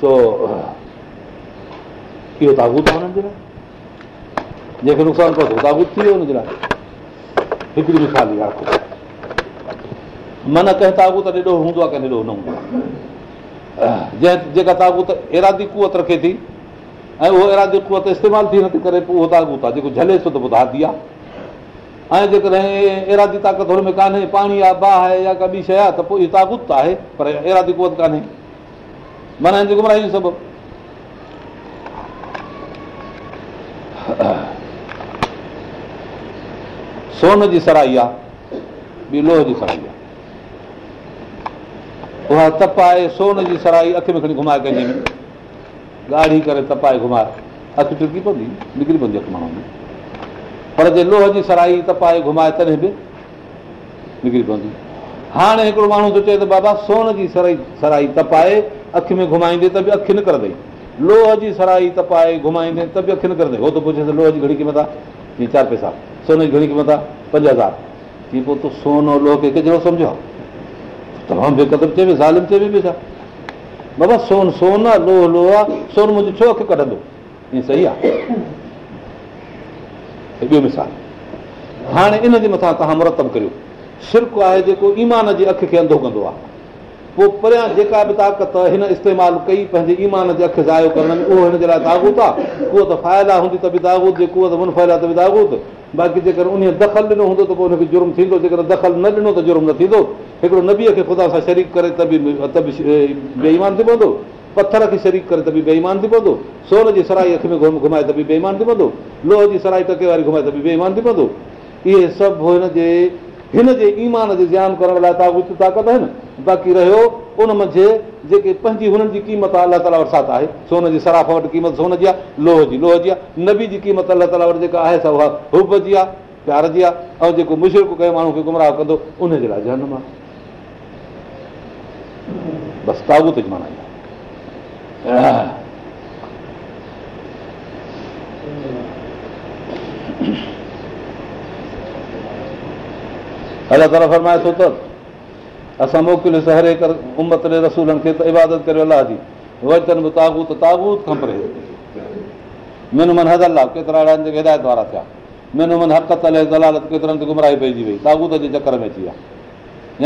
सो इहो ताबूत आहे हुननि जे लाइ जंहिंखे नुक़सानु कयो ताबूत थी वियो हुनजे लाइ हिकिड़ी मिसाल आहे मन कंहिं ताबूत एॾो हूंदो आहे कंहिं न हूंदो आहे जंहिं जेका ताबूत इरादी कुवत रखे थी ऐं उहो इरादी कुवत इस्तेमालु थी नथी करे पोइ उहो ताबूत आहे जेको झले सो त पोइ धाधी आहे ऐं जेकॾहिं इरादी ताक़त हुन में कान्हे पाणी आहे बाह आहे या का ॿी शइ आहे त पोइ इहो ताबूत आहे पर इरादी कुवत कान्हे माना हिन जो सबबु सोन जी सराई आहे ॿी लोह जी सराई आहे उहा तपाए सोन जी सराई अखि में खणी घुमाए कंहिंजी ॻाढ़ी करे तपाए घुमाए अखि टुकी पवंदी निकिरी पवंदी अखि माण्हू में पर जे लोह जी सराई तपाए घुमाए तॾहिं बि निकिरी पवंदी हाणे हिकिड़ो माण्हू थो चए त बाबा सोन जी सराई सराई तपाए अखि में घुमाईंदे त बि अखि न निकिरंदे लोह जी सराई तपाए घुमाईंदे त बि अखि न निकिरंदे हो त पुछे लोह जी घणी क़ीमत आहे चारि पैसा सोन जी घणी क़ीमत आहे पंज हज़ार चई पोइ तूं सोन लोह खे सम्झो बि ज़ालिम छा बाबा सोन सोन आहे लोह लोह आहे सोन मुंहिंजो छो अखि कढंदो ईअं सही आहे ॿियो मिसाल हाणे इन जे मथां तव्हां मुरतब करियो शिरक आहे जेको ईमान जे अखि खे अंधो कंदो आहे पोइ परियां जेका बि ताक़त हिन इस्तेमालु कई पंहिंजे ईमान जे अखि ज़ायो करण में उहो हिन जे लाइ दागूत आहे उहा त फ़ाइदा हूंदी त बि ताॻूत उहो त मुनफ़ाइल आहे त बि दागूत बाक़ी जेकर उन दख़ल ॾिनो हूंदो त पोइ हुनखे जुर्म थींदो जेकर दख़ल न ॾिनो त जुर्म न थींदो हिकिड़ो नबीअ खे ख़ुदा सां शरीक करे त बि त बि बेईमान थी पवंदो पथर खे शरीक करे त बि बेईमान थी पवंदो सोन जी सराई अखि में घुमाए त बि बेईमान थी पवंदो लोह जी सराई टके वारी घुमाए त बि बेईमान थी पवंदो इहे सभु हिनजे हिन जे ईमान जे जेम करण लाइ तागूत ताक़त आहे न बाक़ी रहियो उन मंझि जेके पंहिंजी हुननि जी क़ीमत आहे अलाह ताला वटि छा त आहे सोन जी सराफ़ वटि क़ीमत सोन जी आहे लोह जी लोह जी आहे नबी जी क़ीमत अलाह ताला वटि जेका आहे उहा हुब जी आहे प्यार जी आहे ऐं जेको मुशरक कंहिं माण्हू खे गुमराह कंदो उनजे लाइ जनम आहे बसि ताबूत जी माना अलाह ताला फरमाए थो त असां मोकिलियो सहरे कर उमत ॾे रसूलनि खे त इबादत करियो अलाह जी वचन बि तागूत तागूत ख़बर मेनूमन हज़ल आहे केतिरा अहिड़ा आहिनि जेके हिदायत वारा थिया मीनूमन हरकत अल दलालत केतिरनि ते गुमराई पइजी वई ताबूत जे चकर में अची विया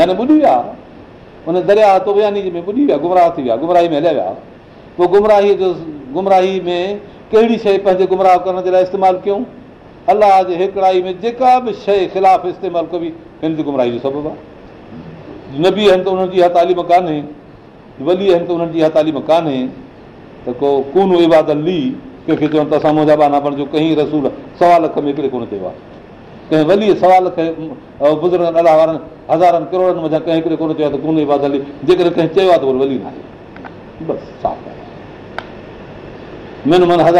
यानी ॿुॾी विया उन दरिया तोबयानी में ॿुॾी विया गुमराह थी विया गुमराही में हलिया विया पोइ गुमराही जो गुमराही में कहिड़ी शइ पंहिंजे गुमराह करण जे लाइ इस्तेमालु कयूं अलाह जे हिकिड़ाई में जेका बि शइ ख़िलाफ़ इस्तेमालु कबी हिन जी हिंदुमराई जो सबबु आहे न बि आहिनि त उन्हनि जी इहा तालीम कान्हे वली आहिनि त उन्हनि जी इहा तालीम कान्हे त को कुनो इबाद ली कंहिंखे चवनि त असां मुंहिंजा बाना बणिजो कई रसूल सवा लख में हिकिड़े कोन चयो आहे कंहिं वली सवा लख बुज़ुर्गनि अलाह वारनि हज़ारनि करोड़नि मथां कंहिं हिकिड़े कोन चयो आहे त कोन ली जेकॾहिं कंहिं चयो आहे त वरी वली न आहे बसि मन हज़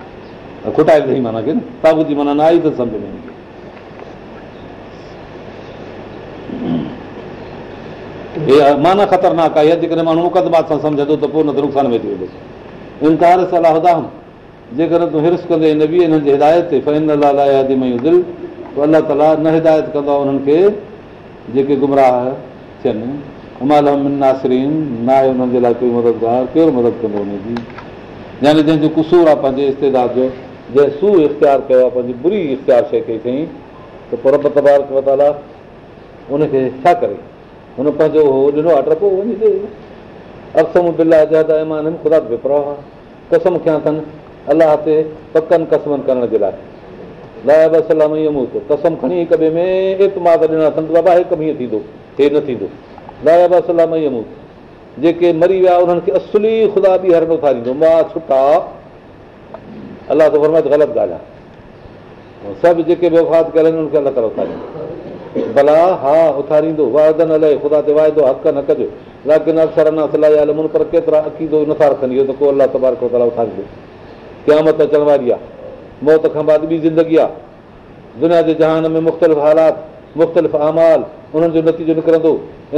खुटाए त ही माना जी माना न आई त सम्झ में माना ख़तरनाक आहे जेकॾहिं माण्हू मुक़दमात सां सम्झे थो त पोइ न त नुक़सान में थी वेंदो इनकार सलाह जेकॾहिं तूं हिरस कंदे न बि हिननि जी हिदायत ते फ़ैन अला लाइ दिलि अलाह ताला न हिदायत कंदो आहे उन्हनि खे जेके गुमराह थियनि नासरीन न आहे उन्हनि जे लाइ कोई मददगारु केरु मदद कंदो हुनजी यानी जंहिंजो कुसूर आहे पंहिंजे इस्तेदाद जो जंहिं सू इख़्तियार कयो आहे पंहिंजी बुरी इख़्तियार शइ कई अथई त पर उनखे छा करे हुन पंहिंजो उहो ॾिनो आहे डपो ॾे अरसम बिला जादा आहिनि ख़ुदा विपरा हुआ कसम खयां अथनि अलाह ते पकनि कसमनि करण जे लाइ लाइब सलाम कसम खणी हिक ॿिए में एतमाद ॾिना अथनि त बाबा हे कम हीअं थींदो हे न थींदो लाइब सलाम जेके मरी विया उन्हनि खे असली ख़ुदा बि हर नथा ॾींदो मां छुटा अलाह त फुरमत ग़लति ॻाल्हि आहे सभु जेके बि वफ़ात कयल आहिनि उनखे अलाह अलाहनि भला हा उथारींदो वाइदो अलाए ख़ुदा ते वाइदो हक़ न कजो लाकिन अक्सर अञा सलाह अफ़सर पर केतिरा अक़ीदो नथा रखनि इहो त को अलाह उथारींदो क़यामत अचण वारी आहे मौत खां बाद ॿी ज़िंदगी आहे दुनिया जे जहान में मुख़्तलिफ़ हालात मुख़्तलिफ़ अमाल उन्हनि जो नतीजो निकिरंदो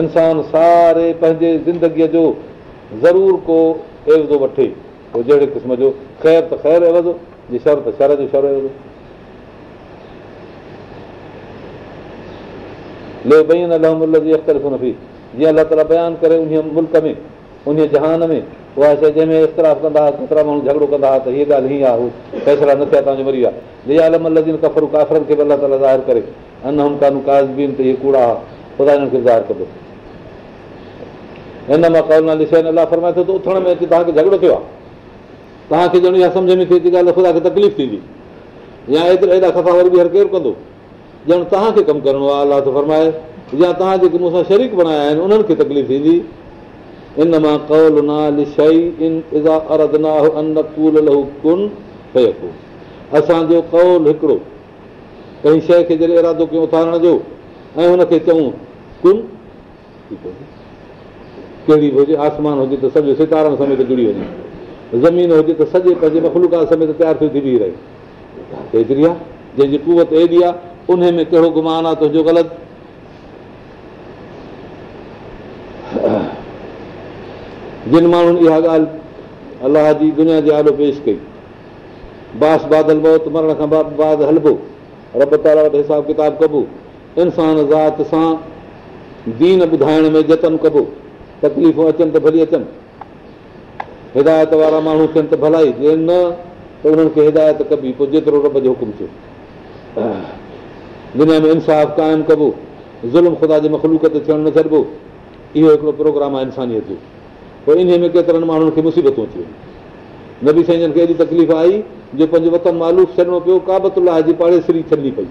इंसानु सारे पंहिंजे ज़िंदगीअ जो ज़रूरु को एवज़ो वठे जहिड़े क़िस्म जो ख़ैरु त ख़ैर शर जो शर जीअं अलाह ताला बयानु करे उन मुल्क में उन जहान में उहा शइ जंहिंमें इख़्तिलाफ़ कंदा केतिरा माण्हू झगड़ो कंदा हुआ त हीअ ॻाल्हि हीअं आहे हू फैसला न थिया तव्हांजो मरी विया ज़ाहिर करे उथण में अची तव्हांखे झगड़ो थियो आहे तव्हांखे ॼण इहा सम्झ में थिए थी ॻाल्हि ख़ुदा खे तकलीफ़ थींदी या एतिरा एॾा सफ़ा वरी ॿीहर केरु कंदो ॼण तव्हांखे कमु करिणो आहे अलाह त फरमाए या तव्हां जेके मूंसां शरीक बणाया आहिनि उन्हनि खे तकलीफ़ थींदी इन मां कौल असांजो कौल हिकिड़ो कंहिं शइ खे जॾहिं इरादो कयूं उथारण जो ऐं हुनखे चऊं कुन कहिड़ी बि हुजे आसमान हुजे त सम्झो सितारनि समेत जुड़ी वञे ज़मीन हुजे त सॼे पंहिंजे मखलूका समेत तयारु थी बीह रहे जंहिंजी कुवत अहिड़ी आहे उन में कहिड़ो गुमान आहे तुंहिंजो ग़लति जिन माण्हुनि इहा ॻाल्हि अलाह जी दुनिया जे आलो पेश कई बास बाद हलबो त मरण खां बाद हलबो रब ताला वटि हिसाब किताबु कबो इंसान ज़ात सां दीन ॿुधाइण में जतन कबो तकलीफ़ूं अचनि त भली अचनि हिदायत वारा माण्हू थियनि त भलाई ॾियनि न त उन्हनि खे हिदायत कबी पोइ जेतिरो रब जो हुकुम थियो दुनिया में इंसाफ़ क़ाइमु कबो ज़ुल्म ख़ुदा जे मख़लूक ते थियणु न छॾिबो इहो हिकिड़ो प्रोग्राम आहे इंसानियत जो पोइ इन में केतिरनि माण्हुनि खे मुसीबतूं थियूं नबी जन खे एॾी तकलीफ़ आई जो पंहिंजो वतन मालूफ़ छॾिणो पियो काबतु लाह जी पाड़ेसरी छॾणी पई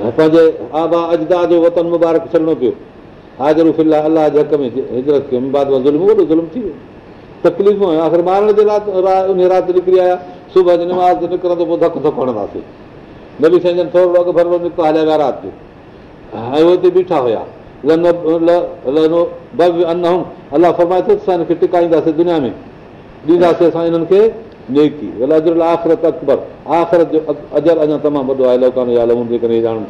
ऐं पंहिंजे आबा अजदा जो वतन मुबारक छॾिणो पियो हाज़िर फिला अलाह जे हक़ में हिजरत कयो कयूं ज़ुल्म वॾो ज़ुल्म थी वियो तकलीफ़ूं आख़िर मारण जे लाइ राति निकिरी आया सुबुह जो निमाज़ ते निकिरंदो पोइ धक धक हणंदासीं न बि साईं जन थोरो भरो निकितो हलिया विया राति जो ऐं हिते बीठा हुया अन अला फरमाए थो असां हिनखे टिकाईंदासीं दुनिया में ॾींदासीं असां हिननि खे नेकी नेकील आख़िरत अकबर आख़िरत जो अजर अञा तमामु वॾो आहे लोकानो ॼाण जेकॾहिं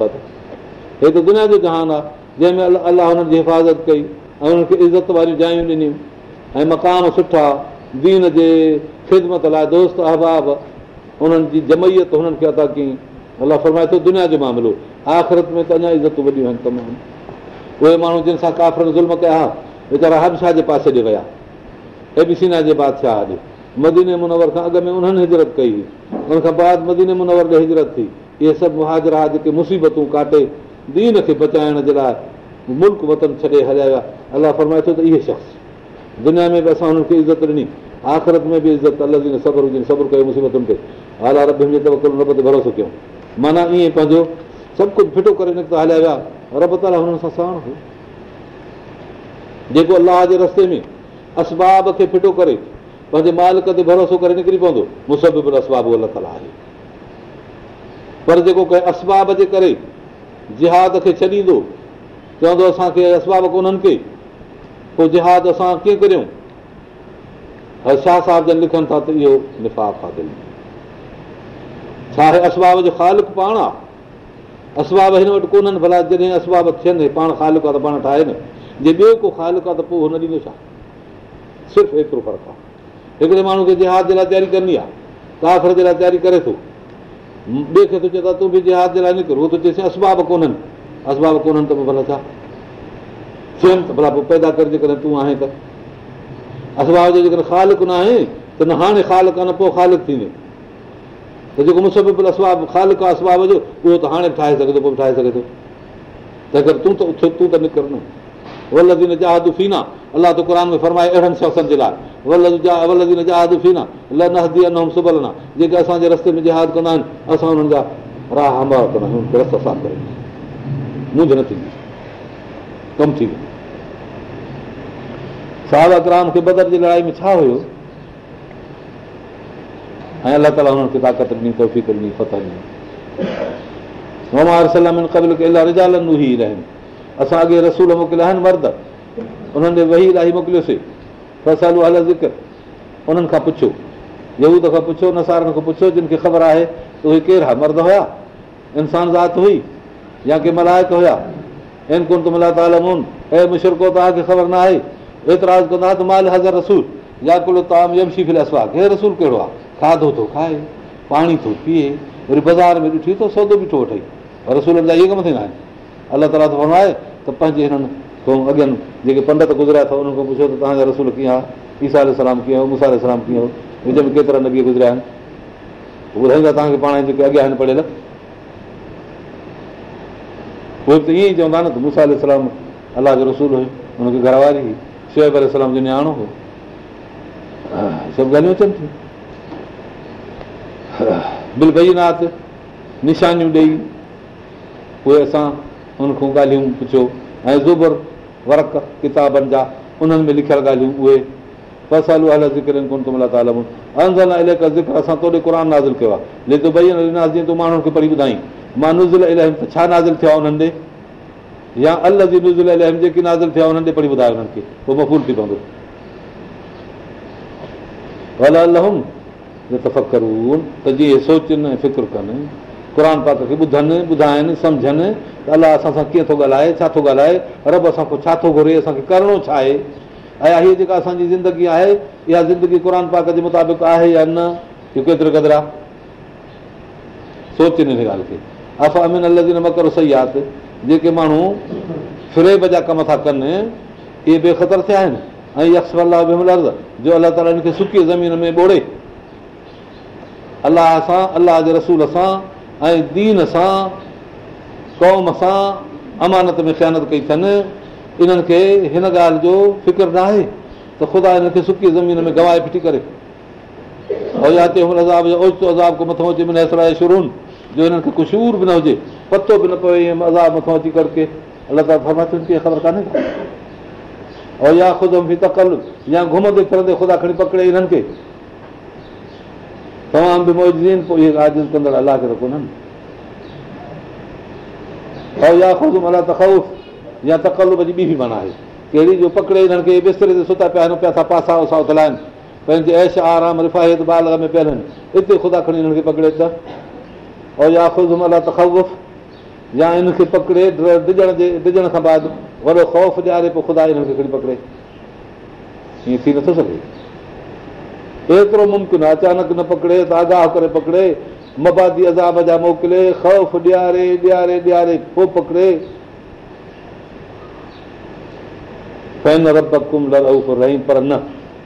हे त दुनिया जो जहान आहे जंहिंमें अलाह हुननि जी हिफ़ाज़त कई ऐं हुननि खे इज़त वारियूं जायूं ॾिनियूं ऐं मक़ाम सुठा दीन जे ख़िदमत लाइ दोस्त अहबाब उन्हनि जी जमैयत हुननि खे अदा कयईं अलाह फरमाए थो दुनिया जो मामिलो आख़िरत में त अञा इज़तूं वॾियूं आहिनि तमामु उहे माण्हू जिन सां काफ़र ज़ुल्म कया हुआ वेचारा हबशाह जे पासे ॾे विया ऐं बि सीना जे बादशाह अॼु मदीने मुनवर खां अॻु में उन्हनि हिजरत कई हुई उनखां बाद मदीने मुनवर खे हिजरत थी इहे सभु मुहाजरा जेके मुसीबतूं काटे दीन खे बचाइण जे लाइ मुल्क वतन छॾे हलिया विया अलाह फरमाए थो त इहे शख़्स दुनिया में बि असां हुननि खे इज़त ॾिनी आख़िरत में बि इज़त अलॻि हुजे सबर कयो मुसीबतुनि ते आला अला रो रब ते भरोसो कयूं माना ईअं पंहिंजो सभु कुझु फिटो करे निकिता हलिया विया रब ताला हुननि सां साण सहण जेको अलाह जे रस्ते में असबाब खे फिटो करे पंहिंजे मालिक ते भरोसो करे निकिरी पवंदो मुसबिबु मूंसबाबू अलाह ताला आहे पर जेको कंहिं असबाब जे करे जिहाद खे छॾींदो चवंदो असांखे असबाब कोन्हनि खे पोइ जिहाद असां कीअं करियूं हर शाह साहिब जन लिखनि था त इहो निफ़ाफ़ आहे दिलि छा असबाब जो ख़ालिक पाण आहे असबाब हिन वटि कोन्हनि भला जॾहिं असबाब थियनि पाण ख़ालिक आहे त पाण ठाहे न जे ॿियो को ख़ालिक आहे त पोइ उहो न ॾींदो छा सिर्फ़ु एतिरो फ़र्क़ु आहे हिकिड़े माण्हू खे जिहाद जे लाइ तयारी करणी आहे काफ़र जे लाइ तयारी करे थो ॿिए खे थो चए त तूं बि जिहाद जे लाइ निकिर उहो थो चएसि असबाब कोन्हनि असबाब कोन्हनि त पोइ भला छा थियनि त भला पोइ पैदा कर जेकॾहिं तूं आहे त असबाब जो जेकॾहिं ख़ालक न आहे त न हाणे ख़ालक आहे न पोइ ख़ालक थींदे त जेको मूंसां असबाब ख़ालक आहे असबाब जो उहो त हाणे बि ठाहे सघे थो पोइ बि ठाहे सघे थो तंहिं करे तूं त उथ तूं त निकिर न अलाह त फरमाए अहिड़नि शख़्सनि जे लाइ जेके असांजे रस्ते में जिहाद कंदा आहिनि असां हुननि जा राह हं कंदा आहियूं कमु थी वेंदो लड़ाई में छा हुयो ऐं अलाह ताला हुननि खे ताक़त ॾिनी तौफ़ असां अॻे रसूल मोकिलिया आहिनि मर्द उन्हनि जे वेही रही मोकिलियोसीं फैसलू हल ज़िक्र उन्हनि खां पुछियो यूद खां पुछो न सारनि खां पुछियो जिन खे ख़बर आहे त उहे केरु हा मर्द हुया इंसान ज़ाति हुई या के मल्हायत हुया एन कोन त मल्हाए तव्हांखे ख़बर न आहे एतिरा कंदा त माल हाज़र रसूल या किलो तव्हां एमशी फिलास आहे केरु रसूल कहिड़ो आहे खाधो थो खाए पाणी थो पीए वरी बाज़ारि में ॾिठी थो सौदो बीठो वठई रसूलनि जा इहे कम थींदा आहिनि अलाह ताला थो फरमाए त पंहिंजे हिननि खां अॻियनि जेके पंडित गुज़रिया अथव उन्हनि खां पुछो त तव्हांजा रसूल कीअं आहे ईसा आल सलाम कीअं हो हुओ सलाम कीअं हो विच में केतिरा नबी गुज़रिया आहिनि ॿुधाईंदा तव्हांखे पाण जेके अॻियां आहिनि पढ़ियल उहे बि त ईअं ई चवंदा न त सलाम अलाह जो रसूल हुयो हुनखे घरवारी हुई शेब अल जो न्याणो हो सभु ॻाल्हियूं अचनि थियूं बिल भई निशानियूं ॾेई उहे असां उन्हनि खां ॻाल्हियूं पुछो ऐं ज़ुबर वरक किताबनि जा उन्हनि में लिखियल ॻाल्हियूं उहे ज़िक्र असां तोॾे क़ुर नाज़िल कयो आहे पढ़ी ॿुधाई मां नुज़ुलम त छा थियो आहे उन्हनि ॾे या जेकी नाज़िल थियो आहे उन्हनि ॾे पढ़ी ॿुधायो उन्हनि खे पोइ मफ़ूल थी पवंदो सोचनि ऐं फ़िक्रु कनि क़ुर पाक खे ॿुधनि ॿुधाइनि सम्झनि त अलाह असां सां कीअं थो ॻाल्हाए छा थो ॻाल्हाए रब असां खां छा थो घुरे असांखे करिणो छा आहे ऐं हीअ जेका असांजी ज़िंदगी आहे इहा ज़िंदगी क़ुर पाक जे मुताबिक़ आहे या न इहो केतिरो क़दुरु आहे सोचनि हिन ॻाल्हि खे असां अमीन मकर सही आहे जेके माण्हू फिरेब जा कम था कनि इहे बेखतर थिया आहिनि ऐं यक्स अलाह बि अलाह ताला हिनखे सुकी ज़मीन में ॿोड़े अलाह सां अलाह जे रसूल सां ऐं दीन सां क़ौम सां अमानत में ख़्यानत कई अथनि इन्हनि खे हिन ॻाल्हि जो फ़िक्र न आहे त ख़ुदा हिन खे सुकी ज़मीन में गवाए फिटी करे ऐं हुन अज़ाब ओचतो अज़ाब मथां अचे शुरून जो हिननि खे कुझुर बि न हुजे पतो बि न पियो अज़ाब मथां अची करके अलाह कर अला त ख़बर कान्हे ऐं या ख़ुदि तकल या घुमंदे फिरंदे ख़ुदा खणी पकिड़े हिननि खे तमामु बि पोइ इहे कंदड़ अलाह मौज अलाज कोन्हनि तखफ़ या तकलूफ़ जी ॿी बि माना आहे कहिड़ी जो पकिड़े हिननि खे बिस्तरे ते सुता पिया आहिनि पिया था पासा उसा उथलाइनि पंहिंजे ऐश आराम रिफ़ाहियत में पिया आहिनि हिते ख़ुदा खणी हिननि खे पकिड़े त तखफ़ या ख़ुदि अला त ख़ौफ़ या हिनखे पकिड़े डिॼण जे डिॼण खां बाद वॾो ख़ौफ़ ॾियारे पोइ ख़ुदा हिननि खे खणी पकिड़े ईअं थी नथो सघे एतिरो मुमकिन आहे अचानक न पकिड़े त आगाह करे पकिड़े मबादी अज़ाब जा मोकिले ख़ौफ़ ॾियारे ॾियारे ॾियारे पोइ पकिड़े पैन रब कुम रही पर न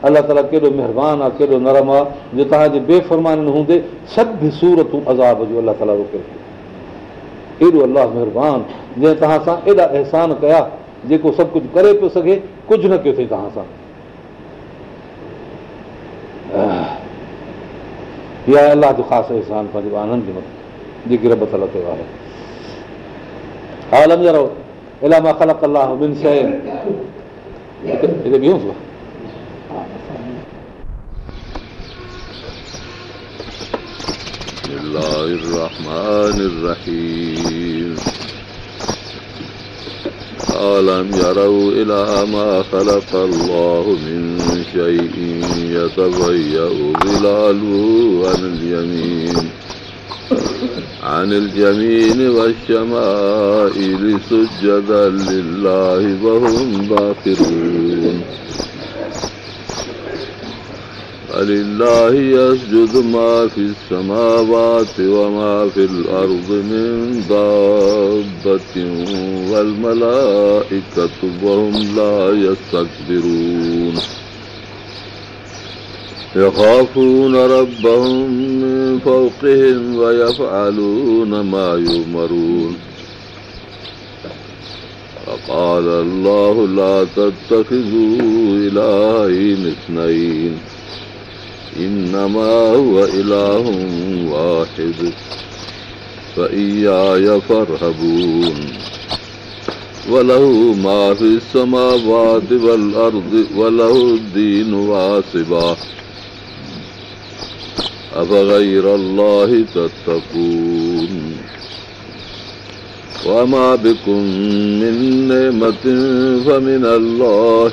अलाह ताला केॾो महिरबानी आहे केॾो नरम आहे जो तव्हांजे बेफ़रमान हूंदे सभु सूरतूं अज़ाब जो अलाह ताला रोके एॾो अलाह महिरबानी जंहिं तव्हां सां एॾा अहसान कया जेको सभु कुझु करे पियो सघे कुझु न पियो थिए तव्हां सां آي الله دخاص اي صانفا دبان هندي بطا دي قربط اللطا اي وعلا ها لم يروا الى ما خلق الله من شاين ايضا بيونفو ببن الله الرحمن الرحيم ألم يروا إلى ما خلق الله من شيء يتغير ظلاله عن اليمين عن اليمين والشمائل سجدا لله وهم باقرون فلله يسجد ما في السماوات وما في الأرض من دابة والملائكة وهم لا يستكبرون يخافون ربهم من فوقهم ويفعلون ما يؤمرون فقال الله لا تتخذوا إلهين اثنين إنما هو إله واحد فإياي فارهبون وله ما في السماوات والأرض وله الدين واسبا أفغير الله تتقون وما بكم من نعمة فمن الله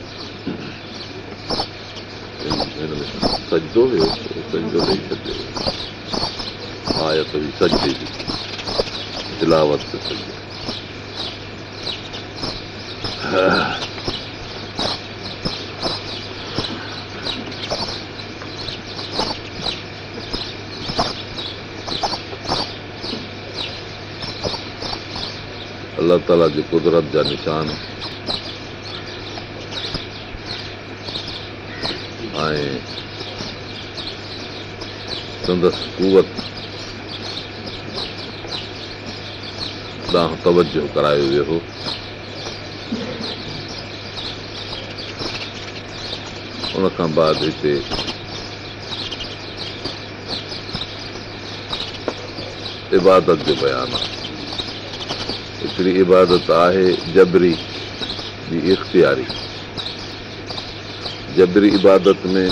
दिलावत अलाह ताला जी कुदरत जा निशान आहे संदसि कुवत ॾांहुं तवजो करायो वियो हो बाद हिते इबादत जो बयानु आहे हिकिड़ी इबादत आहे जबरी जी इख़्तियारी जबरी इबादत में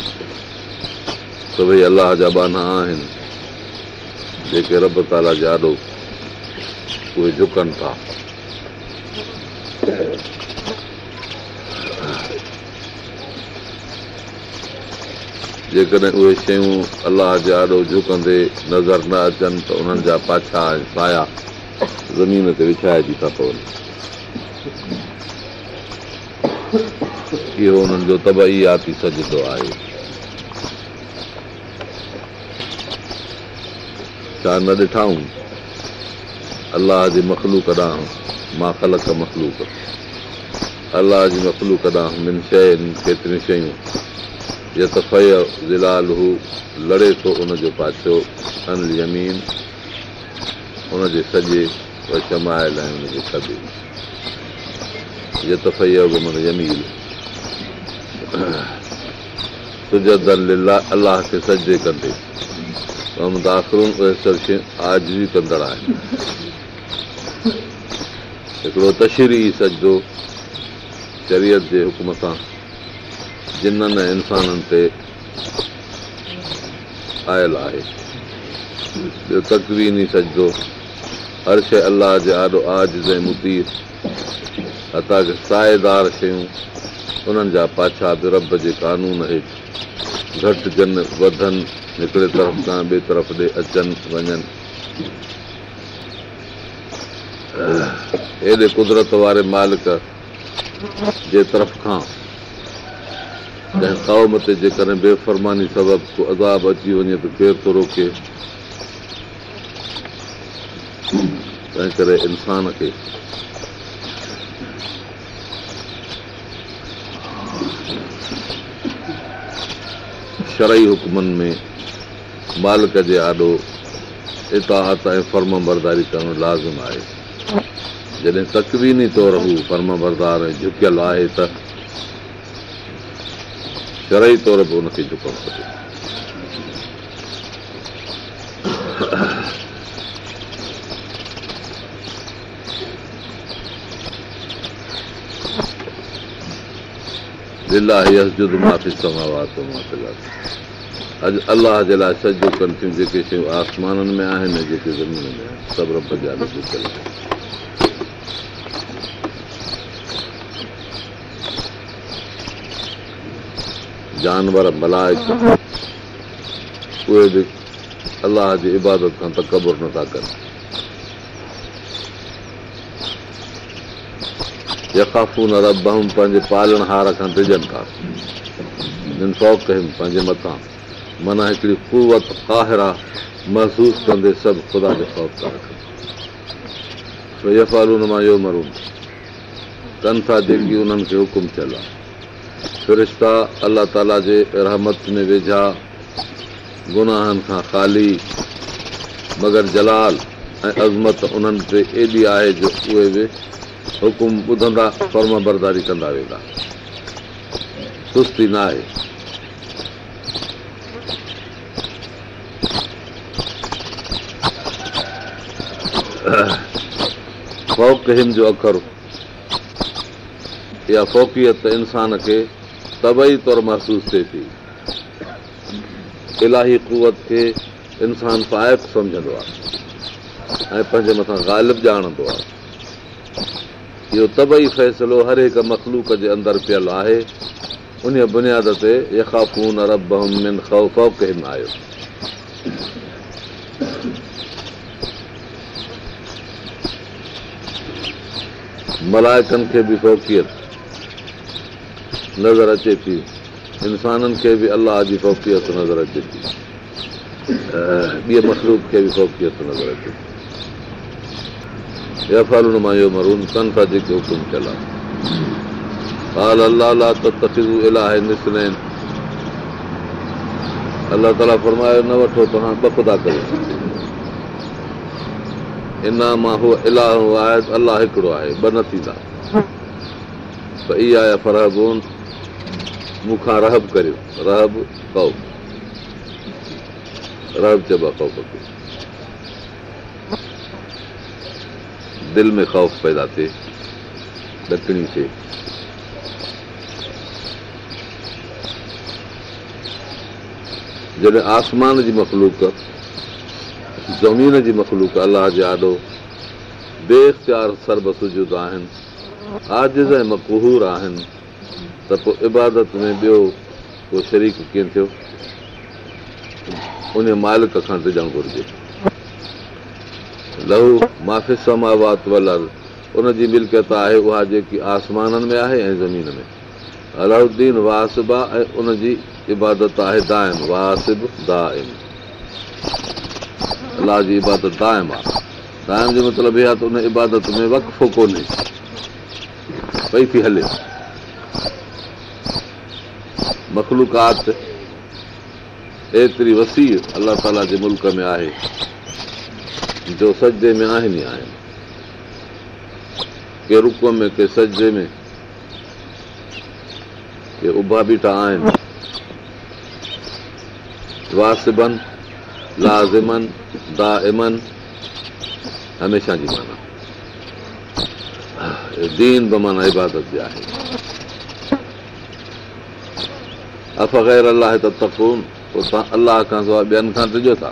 सभई अलाह जा बाना आहिनि जेके रब ताला जाॾो उहे झुकनि था जेकॾहिं उहे शयूं अलाह जे आॾो झुकंदे नज़र न अचनि त उन्हनि जा पाछा ऐं पाया ज़मीन ते विछाइजी था पवनि इहो हुननि जो तबइयाती सजदो आहे छा न ॾिठाऊं अलाह जे मखलूक ॾांहुं मां ख़लक मखलूक अलाह जी मखलूक ॾांहुं कॾां हुन केतिरियूं शयूं जे तफ़ हू लड़े थो हुनजो पाछो सॼे उनजे फ़ैया बि फैमिली ज़मीन अलाह खे सजे कंदे दाखिर आज बि कंदड़ आहे हिकिड़ो तशरी सजो शरीयत जे हुकुम सां जिननि इंसाननि ते आयल आहे तकवीन ई सजो हर शइ अलाह जे आॾो आज ऐं मुतीर हथा खे साएदार शयूं उन्हनि जा पाछा बि रब जे कानून हेठि घटिजनि वधनि हिकिड़े तरफ़ खां ॿिए तरफ़ ॾे अचनि वञनि एॾे कुदरत वारे मालिक जे तरफ़ खां जंहिं क़ौम ते जेकॾहिं बेफ़रमानी सबबु को अदाब अची वञे त केरु थो रोके तंहिं करे इंसान खे शरई हुकमनि में मालिक जे आॾो इताहत ऐं फर्म बरदारी करणु लाज़िम आहे जॾहिं तकवीनी तौर हू फर्म बरदार ऐं झुकियल आहे त शरई तौर बि हुनखे झुकणु खपे अॼु अलाह जे लाइ सॼो कनि थियूं जेके शयूं आसमाननि में आहिनि जेके ज़मीन में आहिनि सभु रब जा जानवर मलाए उहे बि अलाह जी इबादत खां त कबुर नथा कनि यकाफ़ून रब पंहिंजे पालण हार खां डिॼनि था इंसाफ़ कयूं पंहिंजे मथां माना हिकिड़ी कुवत आर आहे महसूसु कंदे सभु ख़ुदा जो ख़ौफ़ मां इहो मरूं कनि था जेकी उन्हनि खे हुकुम थियल आहे फ़रिश्ता अलाह ताला जे रहमत में वेझा गुनाहनि खां ख़ाली मगर जलाल ऐं अज़मत उन्हनि ते एॾी आहे जो उहे बि हुकुम ॿुधंदा फर्म बरदारी कंदा वेंदा सुस्ती न आहे जो अखर इहा फ़ौक़ियत इंसान खे तबई तौरु महसूसु थिए थी इलाही क़ुवत खे इंसान फ़ाइप सम्झंदो आहे ऐं पंहिंजे मथां ग़ालिब ॼाणंदो आहे इहो तबई फ़ैसिलो हर हिकु मख़लूक जे अंदरि पियल आहे उन बुनियाद ते यखाफ़ून अरबौ कम आयो मलाइकनि खे बि फ़ौक़ नज़र अचे थी इंसाननि खे बि अलाह जी फौक़ियत नज़र अचे थी ॿिए मखलूक खे बि फौक़ियत नज़र अचे थी मां हुकुम कयल आहे अलाह ताला फरमायो न वठो तव्हां पप था कयो इन मां उहो इलाही अलाह हिकिड़ो आहे ॿ न थींदा त इहा आहे फरहब मूंखां रहब करियो रहब चइबो आहे कौ पकी दिलि में ख़ौफ़ पैदा थिए ॾकणी थिए जॾहिं आसमान जी مخلوق ज़मीन जी मख़लूक अलाह जे आॾो देख चार सरबस जुदा आहिनि आजिज़ ऐं मकहूर आहिनि त पोइ इबादत में ॿियो को शरीक कीअं थियो उन मालिक खां तुजणु घुरिजे लहू माफ़ उनजी मिल्कियत आहे उहा जेकी आसमाननि में आहे ऐं ज़मीन में अल्दीन वाज़िब आहे ऐं उनजी इबादत आहे मतिलबु इहा त उन इबादत में वक़फ़ो कोन्हे पई थी हले मखलूकाती अलाह ताला जे मुल्क में आहे जो सजे में आहिनि ई आहिनि के रुक में के सजे में के उभा बीठा आहिनि वासिबन लाज़िमन दाइमन हमेशह जी माना दीन बि माना इबादत आहे अफ़गैर अलाह त तकून पोइ तव्हां अलाह खां सवाइ ॿियनि खां ॾिजो था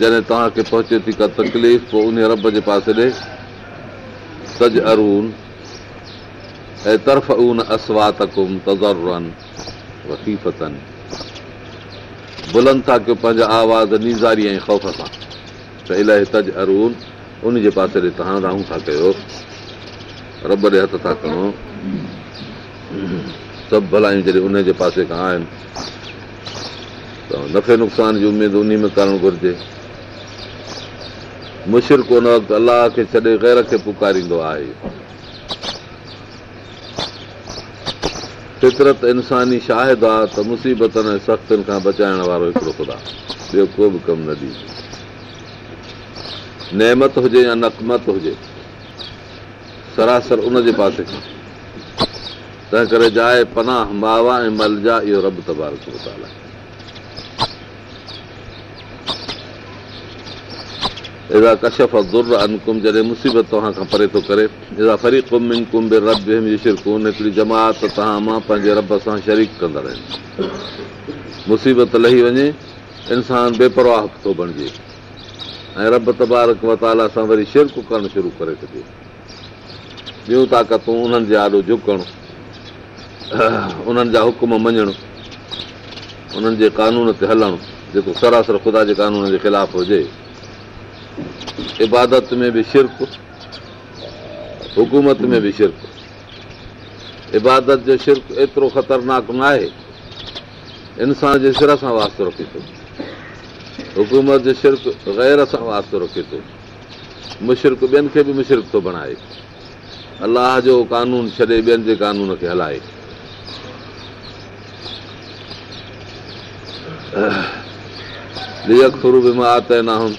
जॾहिं तव्हांखे पहुचे थी का तकलीफ़ पोइ उन रब जे पासे ॾे सज अरून ऐं तर्फ़ून असवा तकुम तज़रनि वकीफ़तनि भुलंद था कयो पंहिंजा आवाज़ नीज़ारी ऐं ख़ौफ़ सां त इलाही तज अरून उन जे पासे ॾे तव्हां राहूं था कयो रब ॾे हथ था खणो सभु भलायूं जॾहिं उन जे पासे खां आहिनि त नफ़े नुक़सान जी उमेदु उन में करणु घुरिजे मुशिरक उन वक़्तु अलाह खे छॾे ग़ैर खे पुकारींदो आहे फितरत इंसानी शाहिद आहे त मुसीबतनि ऐं सख़्तनि खां बचाइण वारो हिकिड़ो ख़ुदा ॿियो को बि कमु न ॾींदो नेमत हुजे या नकमत हुजे सरासर उनजे पासे खां तंहिं करे जाए पनाह मावा ऐं मलजा इहो रब तबाल आहे अहिड़ा कशफ गुर अनकुम जॾहिं मुसीबत तव्हां खां परे थो करे अहिड़ा फरी कुम कुम इन कुमु रब शिरकुन हिकिड़ी जमात तव्हां मां पंहिंजे रब सां शरीक कंदा रहनि मुसीबत लही वञे इंसान बेपरवाह थो बणिजे ऐं रब तबारक वताला सां वरी शिरक करणु शुरू करे छॾे ॿियूं ताक़तूं उन्हनि जे आॾो झुकणु उन्हनि जा हुकुम मञणु उन्हनि जे कानून ते हलणु जेको सरासर ख़ुदा जे कानून जे ख़िलाफ़ु हुजे इबादत में बि शिरक हुकूमत में बि शिरक इबादत जो शिरक एतिरो ख़तरनाक न आहे इंसान जे सिर सां वास्तो रखे थो हुकूमत जो शिरक ग़ैर सां वास्तो रखे थो मुशिरक ॿियनि खे बि मुशिरक थो बणाए अलाह जो कानून छॾे ॿियनि जे कानून खे हलाए बि मां आत नमि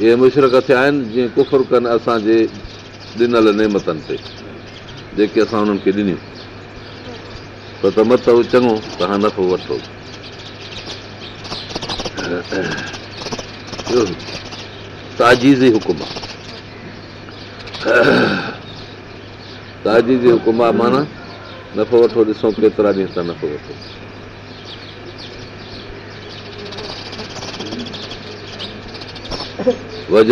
इहे मुशरक थिया आहिनि जीअं कुफ़ुर कनि असांजे ॾिनल नेमतनि ते जेके असां हुननि खे ॾिनियूं पर त मतिलबु चङो तव्हां नफ़ो वठो ताजी हुकुम आहे ताजीज़ी हुकुम आहे माना नफ़ो वठो ॾिसो केतिरा ॾींहं तव्हां नफ़ो वठो वज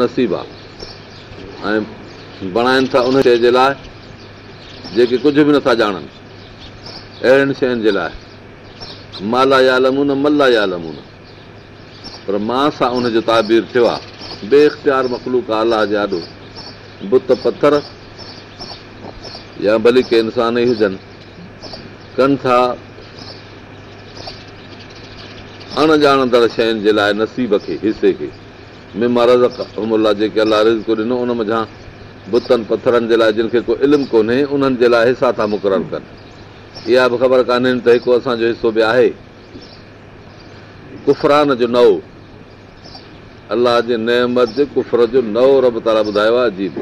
नसीब आहे ऐं बणाइनि था उन शइ जे लाइ जेके कुझु बि नथा ॼाणनि अहिड़नि शयुनि जे लाइ माला या लमून मला या लमून पर मां सां उनजो ताबीर थियो आहे बेख़्तियार मखलूक आला ॼाॾो बुत पथर या भली के इंसान ई हुजनि कनि था अणॼाणंदड़ शयुनि जे लाइ नसीब खे हिसे खे मिम रज़म जेके अलाह रिज़ ॾिनो उन मा बुतनि पथरनि जे लाइ जिन खे को इल्मु कोन्हे उन्हनि जे लाइ हिसा था मुक़ररु कनि इहा बि ख़बर कान्हे त हिकु असांजो हिसो बि आहे कुफरान जो नओ अलाह जे जे कुफर जो नओ रब तारा ॿुधायो आहे अजीब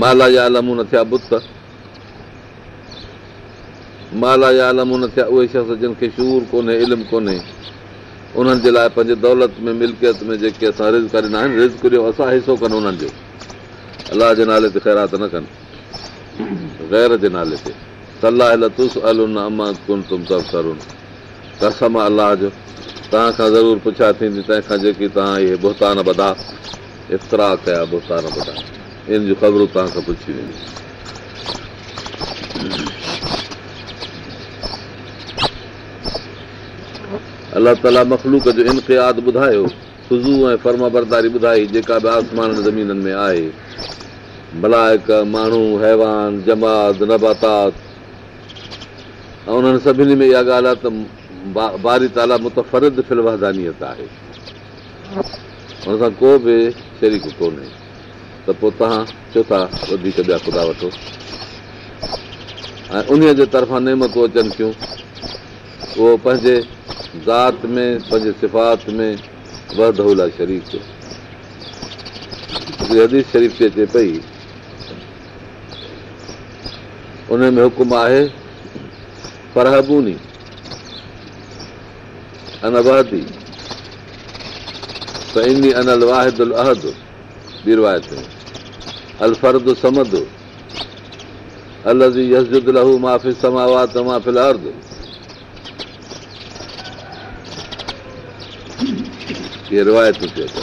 माला जा न थिया बुत माला जा आलम हुन थिया उहे शख़्स जिन खे शूर कोन्हे इल्मु कोन्हे उन्हनि जे लाइ पंहिंजे दौलत में मिल्कियत में जेके असां रिज़ करे न आहिनि रिज़ करियो असां हिसो कनि उन्हनि जो अलाह जे नाले ते ख़ैरात न कनि ग़ैर जे नाले ते सलाह लतुस न अमा कुन तुम सभु कसम अलाह जो तव्हां खां ज़रूरु पुछा थींदी तंहिंखां जेकी तव्हां इहे बुहतान बदा इफ़्तरा कया बुहतान बदा इन जूं ख़बरूं तव्हांखां पुछी वेंदियूं अलाह ताला मखलूक जो इम्तियाद ॿुधायो ख़ुज़ू ऐं फर्मा बरदारी ॿुधाई जेका बि आसमान ज़मीननि में आहे मलाइक माण्हू हैवान जमात नबातात ऐं उन्हनि सभिनी में इहा ॻाल्हि आहे त बारी ताला मुतफ़रद फिलवादानीत आहे हुन सां को बि शरीक कोन्हे त पोइ तव्हां चओ था वधीक ॿिया ख़ुदा वठो ऐं उन जे तरफ़ां नेमकूं अचनि थियूं उहो पंहिंजे ذات میں پنج صفات میں وحدہ لا شریف ہے حدیث شریف کے چے پئی ان میں حکم ہے فرہبونی انا وحدی فانی انا الواحد الاحد بھی روایت ہے الفرد سمد الذي يسجد له ما في السماوات وما في الارض रिवायत रिवायतूं त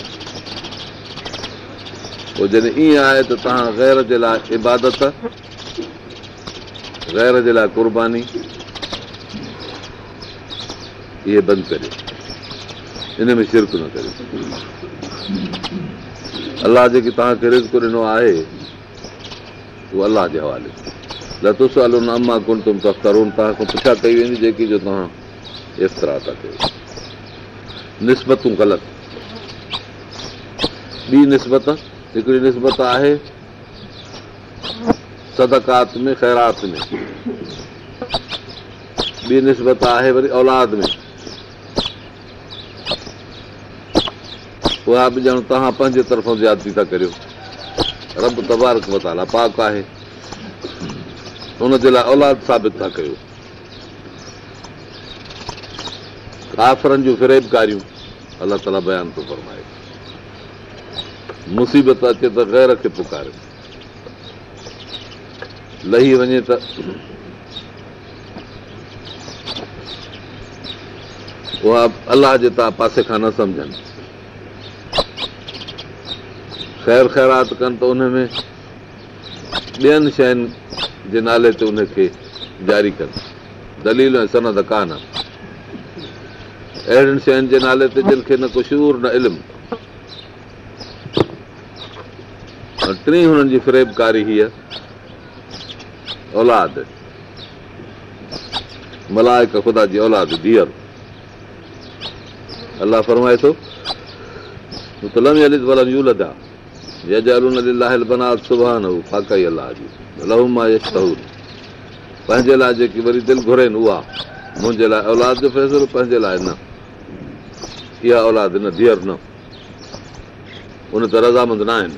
अचनि पोइ जॾहिं ईअं आहे त तव्हां ग़ैर जे लाइ इबादत गैर जे लाइ कुर्बानी इहे बंदि करियो इन में शिरक न करियो अलाह जेकी तव्हांखे रिज़ ॾिनो आहे उहो अलाह जे हवाले लतुस अलो न अमा कोन तुम थोरो तव्हां खां पुछा कई वेंदी जेकी जो तव्हां इफ़्तरा था कयो निस्बतूं ग़लति ॿी निस्बत हिकिड़ी निस्बत आहे सदकात में ख़ैरात में ॿी निस्बत आहे वरी औलाद में उहा बि ॼण तव्हां पंहिंजे तरफ़ां ज़्यादती था करियो रब तबारक मताला पाक आहे हुनजे लाइ औलाद साबित था कयो काफ़रनि जूं फिरेबकारियूं अलाह ताला बयान थो फरमाए मुसीबत अचे त गैर खे पुकारे लही वञे त उहा अलाह जे तव्हां पासे खां न सम्झनि ख़ैर ख़ैरात कनि त उन में ॿियनि शयुनि जे नाले ते उनखे जारी कनि दलील ऐं सनत कान अहिड़नि शयुनि जे नाले ते जिन खे न कुझु न इल्मु और टनि जी फ्रेबकारी हीअ धीअर अलाह फरमाए थो पंहिंजे लाइ जेकी वरी दिलि घुरे मुंहिंजे लाइ औलाद जो फैसलो पंहिंजे लाइ न इहा औलाद न धीअर न उन त रज़ामंद न आहिनि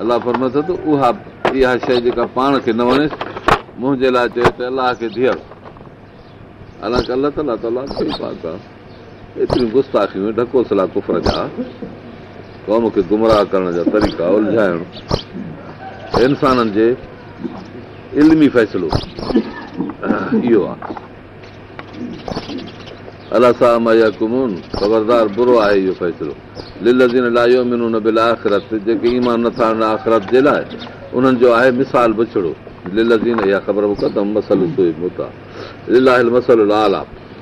अलाह थो त उहा इहा शइ जेका पाण खे न वणे मुंहिंजे लाइ चए आहे एतिरियूं गुस्ताखियूं ढको सलाह कुफर जा क़ौम खे गुमराह करण जा तरीक़ा उलझाइण इंसाननि जे इल्मी फ़ैसिलो इहो आहे السلام علیکم خبردار برو آيو هي فيصلو للذین لا یؤمنون بالآخرۃ جے کہ ایمان نٿا آخرت دلائے انہن جو آے مثال بچڑو للذین یا خبر مقدم مسل سویب ہوتا لله المسل العال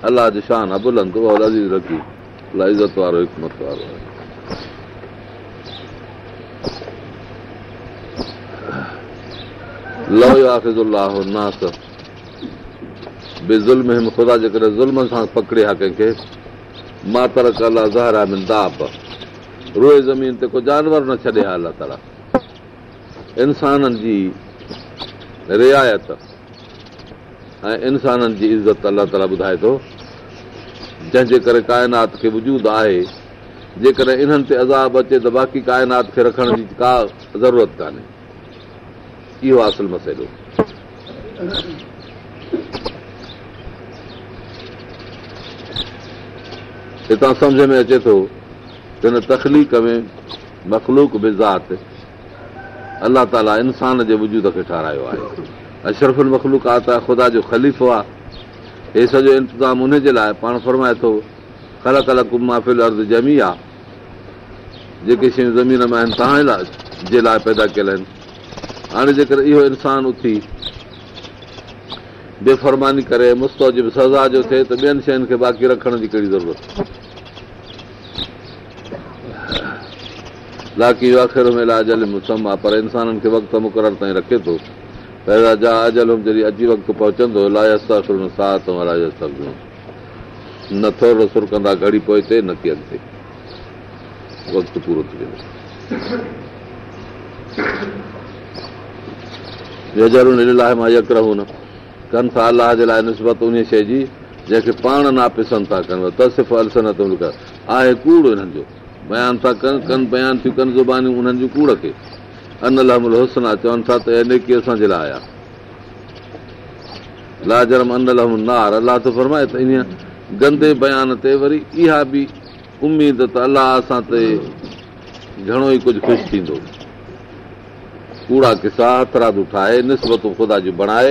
الله دشان عبد الرد والعزیز رکی العزت و الحکمت الله یعذ اللہ बे ज़ुल्म ख़ुदा जेकॾहिं ज़ुल्म सां पकड़े हा कंहिंखे मां ज़हर आहे मिंदाप रोए ज़मीन ते को जानवर न छॾे हा अलाह ताला इंसाननि जी रियायत ऐं इंसाननि जी इज़त अलाह ताला ॿुधाए थो जंहिंजे करे काइनात खे वजूदु आहे जेकॾहिं इन्हनि ते अज़ाब अचे त बाक़ी काइनात खे रखण जी का ज़रूरत कान्हे इहो असुलु मसइलो हितां सम्झ में अचे थो त हिन तख़लीक़ में मख़लूक बि ज़ात अलाह ताला इंसान जे वजूद खे ठारायो आहे अशरफ़ुल मखलूक आहे त ख़ुदा जो ख़लीफ़ो आहे हे सॼो इंतिज़ामु उन जे लाइ पाण फ़रमाए थो अलॻि अलॻि महफ़िल अर्ज़ जमी आहे जेके शयूं ज़मीन में आहिनि तव्हां जे लाइ पैदा कयल आहिनि हाणे जेकर इहो इंसानु उथी बेफ़रमानी करे मुस्तौजिब सज़ा जो थिए त ॿियनि शयुनि खे बाक़ी रखण जी कहिड़ी ज़रूरत लाकी आख़िर में ला अजल मुसम आहे पर इंसाननि खे वक़्तु मुक़ररु ताईं रखे थो पहिरियां जा अजल जॾहिं अॼु वक़्तु पहुचंदो लाइ न थोरो सुर कंदा घड़ी पोइ ते न की अॻिते वक़्तु पूरो थी वेंदो यजर लाइ मां यकर यक्र कनि था अलाह जे लाइ निस्बत उन शइ जी जंहिंखे पाण नापिसनि था कनि तसिफ़ अलसनत आहे कूड़ हिननि जो बयान था कनि कनि बयान थियूं कनि ज़ुबानियूं उन्हनि जूं कूड़ खे अन लहमल हुसन आहे चवनि था त नेकी असांजे लाइ आया लाजरम अन लहम नार अलाह त फरमाए त इन गंदे बयान ते वरी इहा बि उमेद त अलाह असां ते घणो ई कुझु ख़ुशि थींदो कूड़ा किसा हथरादू ठाहे निस्बतूं ख़ुदा जूं बणाए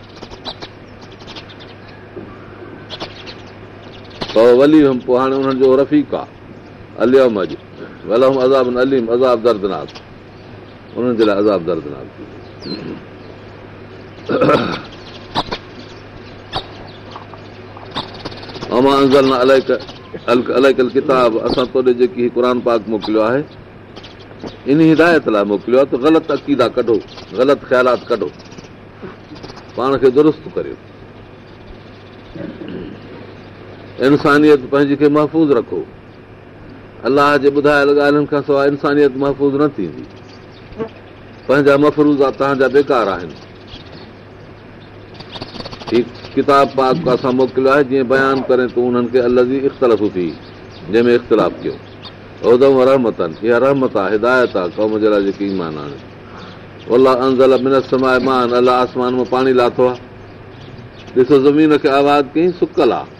पोइ वली वलीम पोइ हाणे हुननि जो रफ़ीक आहे अलियम अॼु अज़ाब अज़ाब अलीम उन्हनि जे लाइ आहेदनाथ दर्दना किताब असां तोॾे जेकी क़ुर पाक मोकिलियो आहे इन हिदायत लाइ मोकिलियो आहे त ग़लति अक़ीदा कढो ग़लति ख़्यालात कढो पाण खे दुरुस्त करियो इंसानियत पंहिंजी खे महफ़ूज़ रखो अलाह जे ॿुधायल ॻाल्हियुनि खां सवाइ इंसानियत महफ़ूज़ न थींदी पंहिंजा मफ़रूज़ा तव्हांजा बेकार आहिनि ही किताब पाक असां मोकिलियो आहे जीअं बयानु करे तूं अलॻि ई इख़्तिलाफ़ थी जंहिंमें इख़्तिलाफ़ कयो उदम इहा रहमत आहे हिदायत आहे क़ौम जे लाइ जेकी ईमान आहे ओला अंज़ल अलाह आसमान मां पाणी लाथो आहे ॾिसो ज़मीन खे आबाद कई सुकल आहे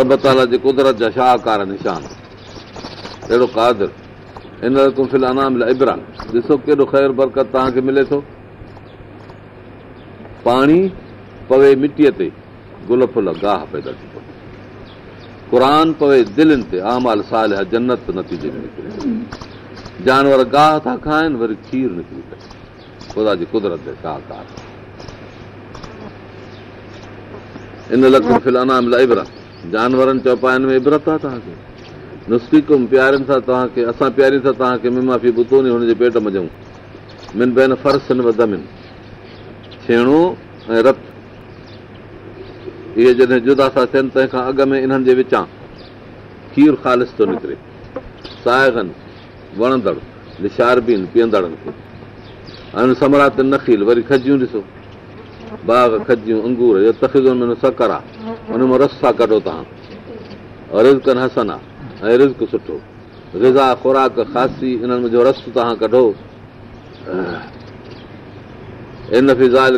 रब ताला जे कुदरत जा शाहकार निशान अहिड़ो कादर इन खां फिलनाम ॾिसो केॾो ख़ैर बरकत तव्हांखे मिले थो पाणी पवे मिटीअ ते गुल फुल गाह पैदा थी पवे क़रान पवे दिलनि ते आमाल साल जन्नत नतीजे में निकिरे जानवर गाह था खाइनि वरी खीर निकिरी पए ख़ुदा जी कुदरत शाहकार इन कुदरतार इब्रान जानवरनि चौपाइण में इबरत आहे तव्हांखे नुस्ख़ी कुम प्यारनि सां तव्हांखे असां प्यारियुनि सां तव्हांखे मी माफ़ी ॿुधो नी हुनजे पेट मिन मिनि बै वधमिन छेणो ऐं रत इहे जॾहिं जुदा था थियनि तंहिंखां अॻु में इन्हनि जे विचां खीरु ख़ालि थो निकिरे साहिगनि वणंदड़ निशारबीन पीअंदड़नि खे सम्रा त नखील वरी खजियूं ॾिसो बाग खजियूं अंगूर में सकर आहे हुनमें रस आहे कढो तव्हां रिज़क हसन आहे ऐं रिज़ सुठो रिज़ा ख़ुराक ख़ासी इन्हनि जो रस तव्हां कढो हिन फिज़ाल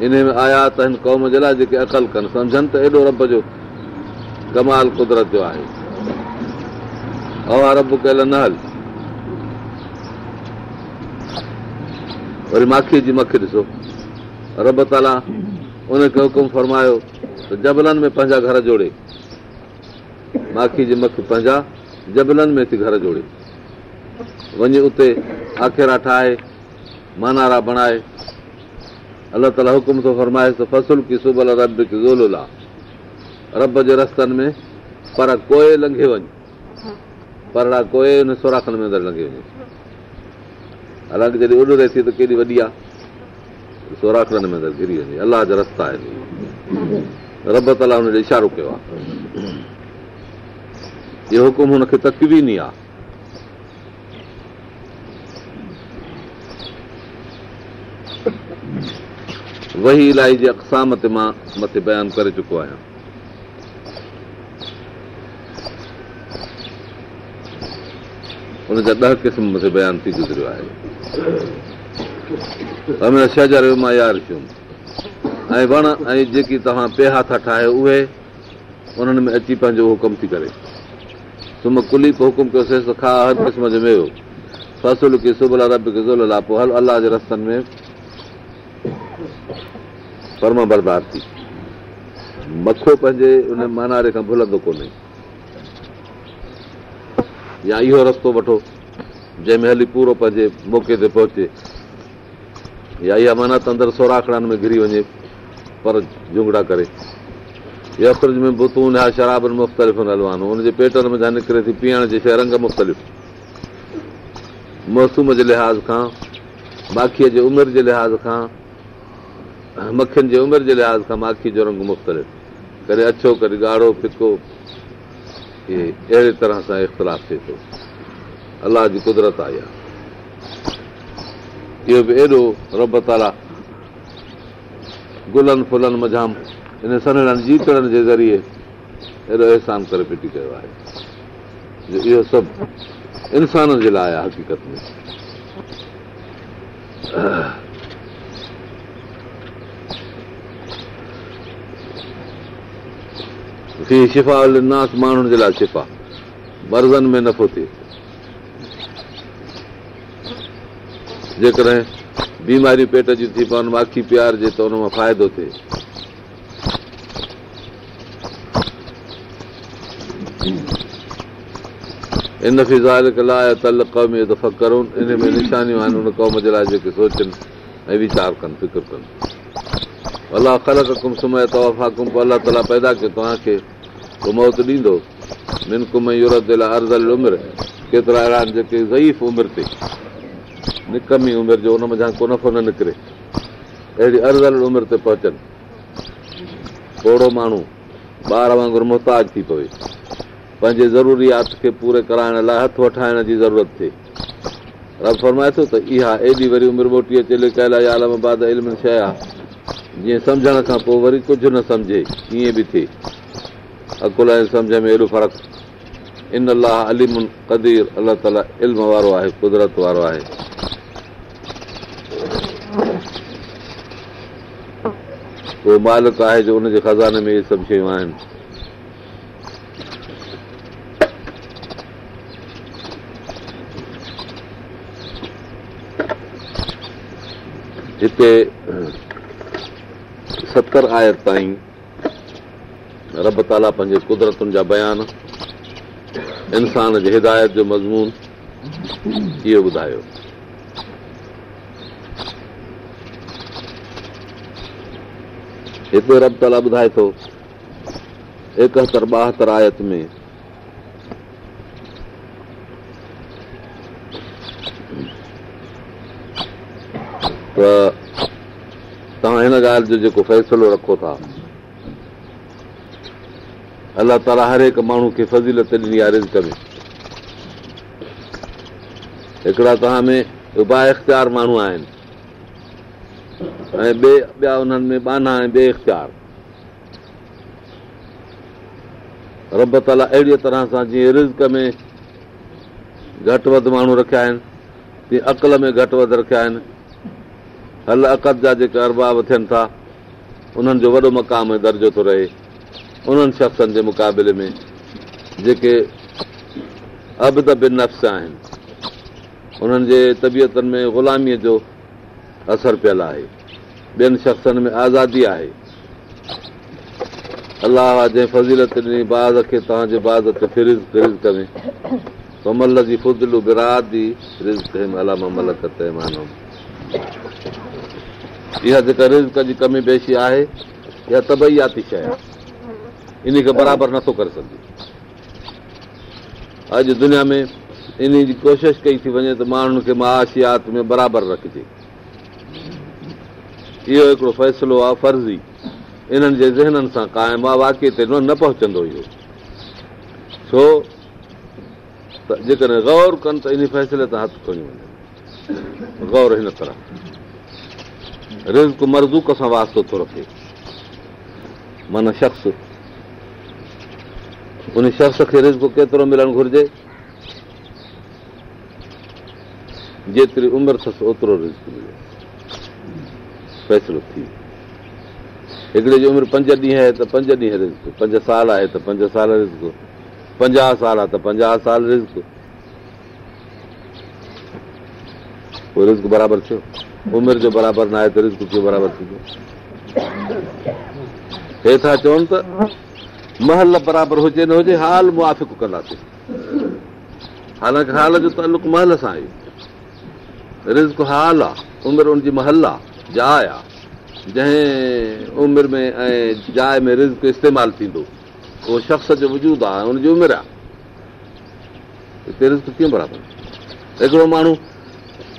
इन में आया त हिन क़ौम जे लाइ जेके अकल कनि सम्झनि त एॾो रब जो कमाल कुदरत जो आहे रब कयल न हल वरी माखीअ जी मख ॾिसो रब ताला उनखे हुकुम फरमायो त जबलनि में पंहिंजा घर जोड़े माखी जी मख पंहिंजा जबलनि में थी घर जोड़े वञी उते आखेरा ठाहे मानारा बणाए अलाह ताला हुकुम थो फरमाएसि त फसल की सुबल रब रबी ज़ोला रब जे रस्तनि में पर कोए लंघे वञ परड़ा कोए हुन सोराखनि में अंदरि लंघे वञे हालांकि जॾहिं ओॾो रहे थी त केॾी वॾी आहे सोराखड़नि में त वञे अलाह जा रस्ता आहिनि रब ताला हुनजो इशारो कयो आहे इहो हुकुम हुनखे तकवी न आहे वही इलाही जे अकसाम ते मां मथे बयानु करे चुको आहियां हुनजा ॾह क़िस्म मथे बयानु थी गुज़रियो आहे छह शहजर मां यार थियुमि ऐं वण ऐं जेकी तव्हां पिया था ठाहे उहे उन्हनि में अची पंहिंजो हुकुम थी करे सुम्ह कुली पोइ हुकुम कयोसीं खा हर क़िस्म जो मेवो खे रब ज़ुल हल अलाह जे रस्तनि में परम बरदार थी मखो पंहिंजे उन मानारे खां भुलंदो कोन्हे या इहो रस्तो वठो जंहिंमें हली पूरो पंहिंजे मौक़े ते पहुचे या इहा माना त अंदरि सोराखड़नि में घिरी वञे पर झुंगड़ा करे या फ्रिज में बुतून या शराबनि मुख़्तलिफ़ नलान हुनजे पेटनि में छा निकिरे थी पीअण जे शइ रंग मुख़्तलिफ़ मौसम जे लिहाज़ खां माखीअ जे उमिरि जे लिहाज़ खां मखियुनि जे उमिरि जे लिहाज़ खां माखी जो रंग मुख़्तलिफ़ कॾहिं अछो कॾहिं ॻाढ़ो फिको इहे अहिड़े तरह सां इख़्तिलाफ़ थिए थो अलाह जी कुदरत आई आहे इहो बि एॾो रब ताला गुलनि फुलनि मझाम हिन सन जीण जे ज़रिए एॾो अहसान करे फिटी कयो आहे जो इहो सभु इंसान जे लाइ आहे हक़ीक़त में शिफ़ा नास माण्हुनि जे लाइ शिफ़ा मर्ज़नि में नफ़ो थिए जेकॾहिं बीमारी पेट जी थी पवनि माखी प्यारजे त हुन मां फ़ाइदो थिए इन फिज़ाल दफ़ा करनि इन में निशानियूं आहिनि उन क़ौम जे लाइ जेके सोचनि ऐं वीचार कनि फिक्र कनि अलाह ख़लक कुम कुम सुमय पोइ अलाह ताला पैदा कयो तव्हांखे पोइ मौत ॾींदो कुम यूरत जे लाइ अर्ज़ल उमिरि केतिरा अहिड़ा आहिनि जेके ज़ईफ़ उमिरि ते निकमी उमिरि जो उन माना को नफ़ो न निकिरे अहिड़ी अर उमिरि ते पहुचनि थोरो माण्हू ॿार वांगुरु मुहताज थी पवे पंहिंजे ज़रूरियात खे पूरे कराइण लाइ हथु वठाइण जी ज़रूरत थिए रब फरमाए थो त इहा एॾी वरी उमिरि मोटी अचे लिकायल आहे आलमबाद इल्म शइ आहे जीअं सम्झण खां पोइ वरी कुझु न सम्झे ईअं बि थिए अकुल ऐं सम्झ में एॾो फ़र्क़ु इन अलाह अलीम कदीर अलाह ताला इल्म वारो आहे कुदरत वारो आहे उहो मालिक आहे जो उनजे ख़ज़ाने में इहे सभु शयूं आहिनि हिते सतरि आयत ताईं रब ताला पंहिंजे कुदरतुनि जा बयान इंसान जे हिदायत जो मज़मून इहो ॿुधायो हिते रब ताला ॿुधाए थो एकहतरि ॿाहतरि आयत में त तव्हां हिन ॻाल्हि जो जेको फ़ैसिलो रखो था अलाह ताला हर हिकु माण्हू खे फज़ीलत ॾिनी आहे रिज़ में हिकिड़ा तव्हां में बाख़्तियार माण्हू आहिनि ॿिया उन्हनि में बाना ऐं बे इख़्तियार रब ताला अहिड़ीअ तरह सां जीअं रिज़ में घटि वधि माण्हू रखिया आहिनि तीअं अकल में घटि वधि रखिया आहिनि हल अकद जा जेके अरबाब थियनि था उन्हनि जो वॾो मक़ाम ऐं दर्जो थो रहे उन्हनि शख़्सनि जे मुक़ाबले में जेके अब त बिन नफ़्स आहिनि उन्हनि जे तबियतनि में ग़ुलामीअ जो असरु पियल आहे ॿियनि शख़्सनि में आज़ादी आहे अलाह जंहिं फज़ीलत ॾिनी बाज़ खे तव्हांजे बाज़ ते फिरिज़ फिरिज़ कमे जी फ्रिज़ बिरादी इहा जेका रिज़ जी कमी पेशी आहे इहा तबैयाती शइ आहे इन खे बराबरि नथो करे सघे अॼु दुनिया में इन जी कोशिशि कई थी वञे त माण्हुनि खे माशियात में बराबरि रखिजे इहो हिकिड़ो फ़ैसिलो आहे फर्ज़ी इन्हनि जे ज़हननि सां क़ाइमु आहे वाक़े ते न पहुचंदो इहो छो त जेकॾहिं गौर कनि त इन फ़ैसिले तां हथु खणी वञनि गौर हिन तरह रिज़्क मज़दूक सां वास्तो थो रखे माना शख़्स उन शख़्स खे रिज़्क केतिरो मिलणु घुरिजे जेतिरी उमिरि अथसि ओतिरो रिज़्क मिले फ़ैसिलो थी हिकिड़े जी उमिरि पंज ॾींहं आहे त पंज ॾींहं रिज़क पंज साल आहे त पंज साल रिज़क पंजाह साल आहे त पंजाह साल रिज़ रिज़ बराबरि थियो उमिरि जो बराबरि न आहे त रिज़ कीअं बराबरि थींदो हे था चवनि त महल बराबरि हुजे न हुजे हाल मुआफ़िक कंदासीं हालांकि हाल जो तालुक महल सां आहे रिज़ हाल आहे उमिरि हुनजी महल आहे जाइ आहे जंहिं उमिरि में ऐं जाइ में रिज़ इस्तेमालु थींदो उहो शख़्स जो वजूदु आहे हुनजी उमिरि आहे हिते रिज़ कीअं बराबरि हिकिड़ो माण्हू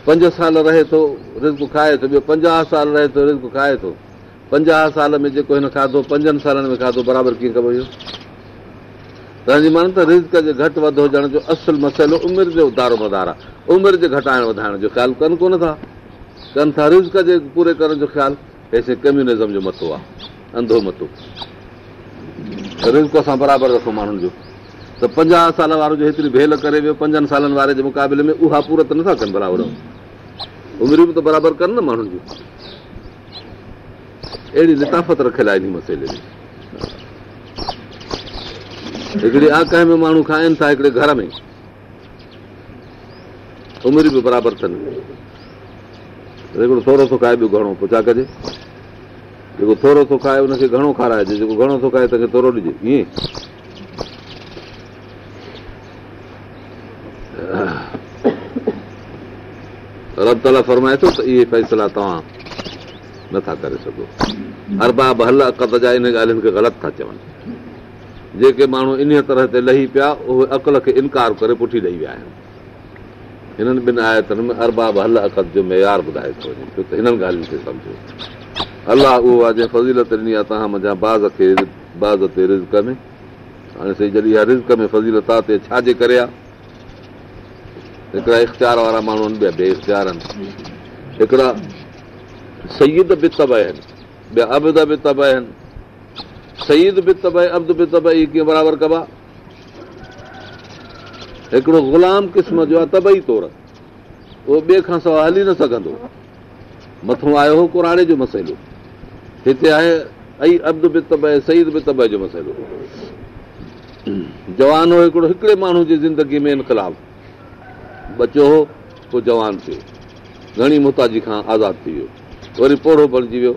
पंज साल रहे थो रिज़ खाए थो ॿियो पंजाह साल रहे थो रिज़ खाए थो पंजाह साल में जेको हिन खाधो पंजनि सालनि में खाधो बराबरि कीअं कबो इहो तव्हांजी माना त रिज़ जे घटि वधि हुजण जो असुलु मसइलो उमिरि जो दारो मदार आहे उमिरि जे घटाइण वधाइण जो ख़्यालु कनि कोन था कनि था रिज़्क जे पूरे करण जो ख़्यालु हे कम्यूनिज़म जो मथो आहे अंधो मथो रिज़्क असां बराबरि रखूं माण्हुनि जो त पंजाह साल वारो जो हेतिरी भेल करे वियो पंजनि सालनि वारे जे मुक़ाबले में उहा पूरा त नथा कनि बराबरि उमिरियूं बि त बराबरि कनि न माण्हुनि जूं अहिड़ी लिताफ़त रखियल आहे हिन मसइले हिकिड़ी में माण्हू खाइनि था हिकिड़े घर में उमिरियूं बि बराबरि अथनि हिकिड़ो थोरो थो खाए ॿियो घणो पोइ छा कजे जेको थोरो थो खाए हुनखे घणो खाराइजे जेको घणो थो खाए त थोरो ॾिजे ईअं रब ताला फरमाए थो त इहे फ़ैसिला तव्हां नथा करे सघो हर अरबाब हल अकत जा इन ॻाल्हियुनि खे ग़लति था चवनि जेके माण्हू इन तरह ते लही पिया उहे अकल खे इनकार करे पुठी ॾेई विया आहिनि हिननि ॿिनि आयतनि में अरबाब हल अख जो मयार ॿुधाए थो वञे छो त हिननि ॻाल्हियुनि खे सम्झो अलाह उहो आहे जंहिं फज़ीलत ॾिनी आहे तव्हां मुंहिंजा बाज़ खे बाज़ ते रिज़ में हाणे छाजे करे आहे हिकिड़ा इख़्तियार वारा माण्हू आहिनि आहिनि ॿिया बे इख़्तियार हिकिड़ा सईद बि तब आहिनि ॿिया अबद बि तब आहिनि सईद बि तब अब बि तब तबी कीअं बराबरि कबा हिकिड़ो गुलाम क़िस्म जो आहे तबई तौरु उहो ॿिए खां सवाइ हली न सघंदो मथो आयो हो कुराणे जो मसइलो हिते आहे ऐं अब्द बि तबह सईद बि तबह जो मसइलो जवान हो हिकिड़ो हिकिड़े माण्हू जी ज़िंदगी में इनकलाब बचो हो पोइ जवान थियो घणी मुहताजी खां आज़ादु थी वियो वरी पोड़ो बणिजी वियो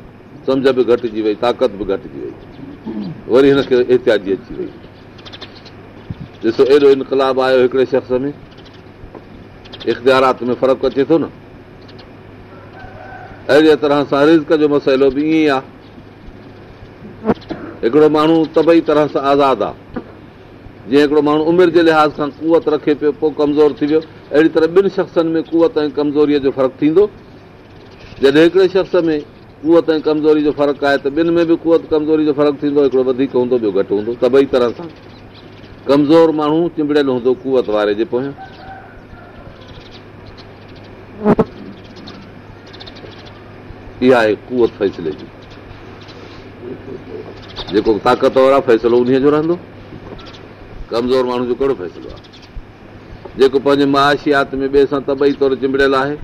सम्झ बि घटिजी वई ताक़त बि घटिजी वई वरी हिनखे एतियाजी अची वई ॾिसो एॾो इनकलाब आयो हिकिड़े शख़्स में इख़्तियारात में फ़र्क़ु अचे थो न अहिड़े तरह सां रिज़क जो मसइलो बि ईअं ई आहे हिकिड़ो माण्हू तबई तरह सां आज़ादु आहे जीअं हिकिड़ो माण्हू उमिरि जे लिहाज़ सां कुवत रखे पियो पोइ कमज़ोर थी वियो अहिड़ी तरह ॿिनि शख़्सनि में कुवत ऐं कमज़ोरीअ जो फ़र्क़ु थींदो जॾहिं हिकिड़े शख़्स में कुवत ऐं कमज़ोरी जो फ़र्क़ु आहे त ॿिनि में बि कुवत कमज़ोरी जो फ़र्क़ु थींदो हिकिड़ो वधीक हूंदो ॿियो घटि हूंदो तबई तरह सां कमज़ोर माण्हू चिंबड़ियल हूंदो कुवत वारे जे पोयां इहा आहे आहे कुवत फ़ैसिले जी जेको फ़ैसिलो उन जो रहंदो कमज़ोर माण्हू जो कहिड़ो फ़ैसिलो आहे जेको पंहिंजे माशियात में ॿिए सां तबई तौरु चिंबड़ियल आहे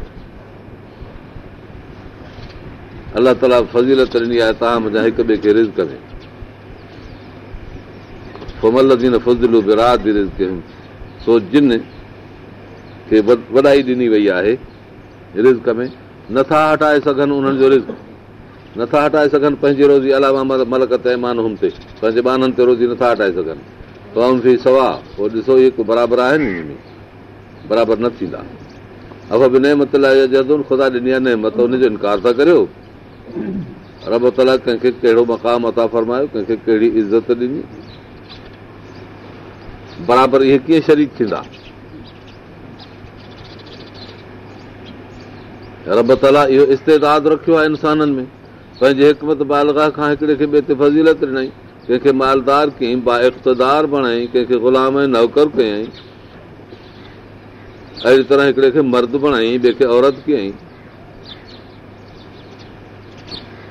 अलाह ताला फज़ीलत ॾिनी आहे तव्हां मुंहिंजा हिक ॿिए खे रिज़ कंदे बि रिज़ कयूं सो जिन खे वॾाई ॾिनी वई आहे रिज़्क में नथा हटाए सघनि उन्हनि जो रिज़्क नथा हटाए सघनि पंहिंजी रोज़ी अलावा मलक तइमान मलकान ते पंहिंजे ॿारनि ते रोज़ी नथा हटाए सघनि तव्हां हुन बराबरि आहिनि हिन में बराबरि न थींदा अफ बि नेमत लाइ जज़्न ख़ुदा ॾिनी आहे नेमत त हुन जो इनकार था करियो रब ताला कंहिंखे कहिड़ो मक़ाम अता फरमायो कंहिंखे कहिड़ी इज़त ॾिनी बराबरि इहे कीअं शरीक थींदा रब ताला इहो इस्तेदाद रखियो आहे इंसाननि में पंहिंजे हिकमत बालगाह खां हिकिड़े खे ॿिए ते फज़ीलत ॾिनई कंहिंखे मालदार कयईं बा इक़्तदार बणाई कंहिंखे गुलाम ऐं नौकर कया अहिड़ी तरह हिकिड़े खे मर्द बणाई ॿिए खे औरत कयई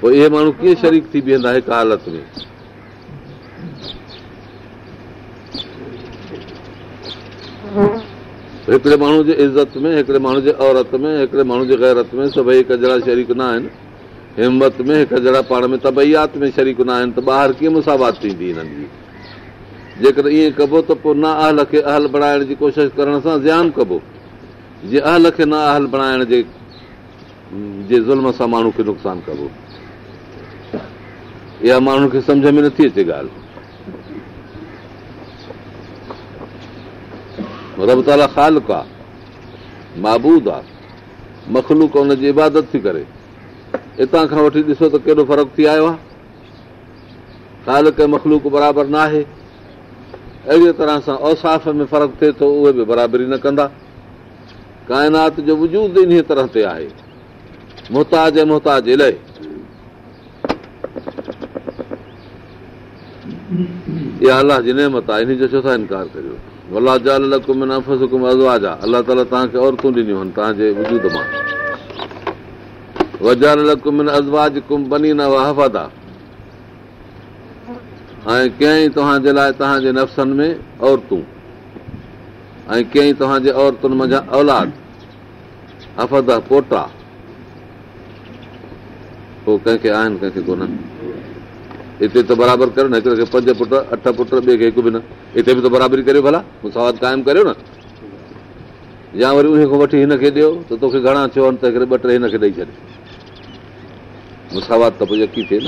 पोइ इहे माण्हू कीअं शरीक थी बीहंदा हिकु हालत में हिकिड़े माण्हू जी इज़त में हिकिड़े माण्हू जे औरत में हिकिड़े माण्हू जे ग़ैरत में सभई हिकु जहिड़ा शरीक न आहिनि हिमत में हिकु जहिड़ा पाण में तबैयात में शरीक न आहिनि त ॿाहिरि कीअं मुसावत थींदी हिननि जी जेकॾहिं ईअं कबो त पोइ ना अहल खे अहल बणाइण जी कोशिशि करण सां ज़्यान कबो जे अहल खे ना अहल बणाइण जे जे ज़ुल्म सां माण्हू खे नुक़सानु कबो इहा माण्हुनि खे सम्झ में नथी अचे ॻाल्हि रब ताला ख़ालक आहे महबूद आहे मखलूक हुन जी इबादत थी करे हितां खां वठी ॾिसो त केॾो फ़र्क़ु थी आयो आहे ख़ालक ऐं मखलूक बराबरि न आहे अहिड़े तरह सां औसाफ़ में फ़र्क़ु थिए थो उहे बि बराबरी न कंदा काइनात जो वजूद इन तरह ते आहे मुहताज ऐं मुहताज इलाही इहा अलाह जी नेमत आहे इन जो छो था इनकार करियो औलाद पोटा पोइ कंहिंखे आहिनि हिते त बराबरि करियो न हिकिड़े खे पंज पुट अठ पुट ॿिए खे हिकु बि न हिते बि त बराबरी करियो भला मुसावात क़ाइमु करियो न या वरी उन खां वठी हिनखे ॾियो त तोखे घणा चयो त हिकिड़े ॿ टे हिनखे ॾेई छॾियो मुसावात त पोइ यकी थिए न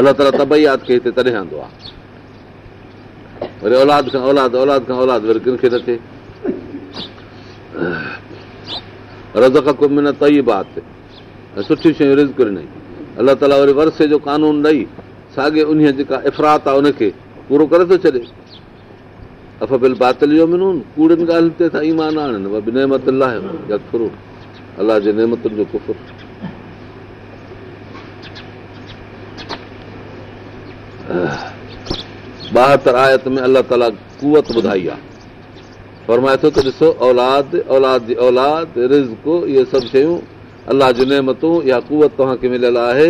अलाह ताला खे हिते तॾहिं आंदो आहे वरी औलाद खां औलाद औलाद खां औलाद वरी कंहिंखे न थिए रज़ खां तई बात सुठियूं शयूं रिज़ न अलाह ताला वरी वरसे जो कानून ॾेई साॻे उन जेका इफ़रात आहे उनखे पूरो करे थो छॾे अफ़बिल बातल जो कूड़नि ॻाल्हियुनि ते त ईमान आणनि नेमत अलाह अलाह जे नेमतुनि जो कुफुर ॿाहतरि आयत में अलाह ताला कुवत ॿुधाई आहे फरमाए थो त ॾिसो औलाद औलाद जी औलाद रिज़ को इहे सभु शयूं अलाह जूं नेमतूं या कुवत तव्हांखे मिलियल आहे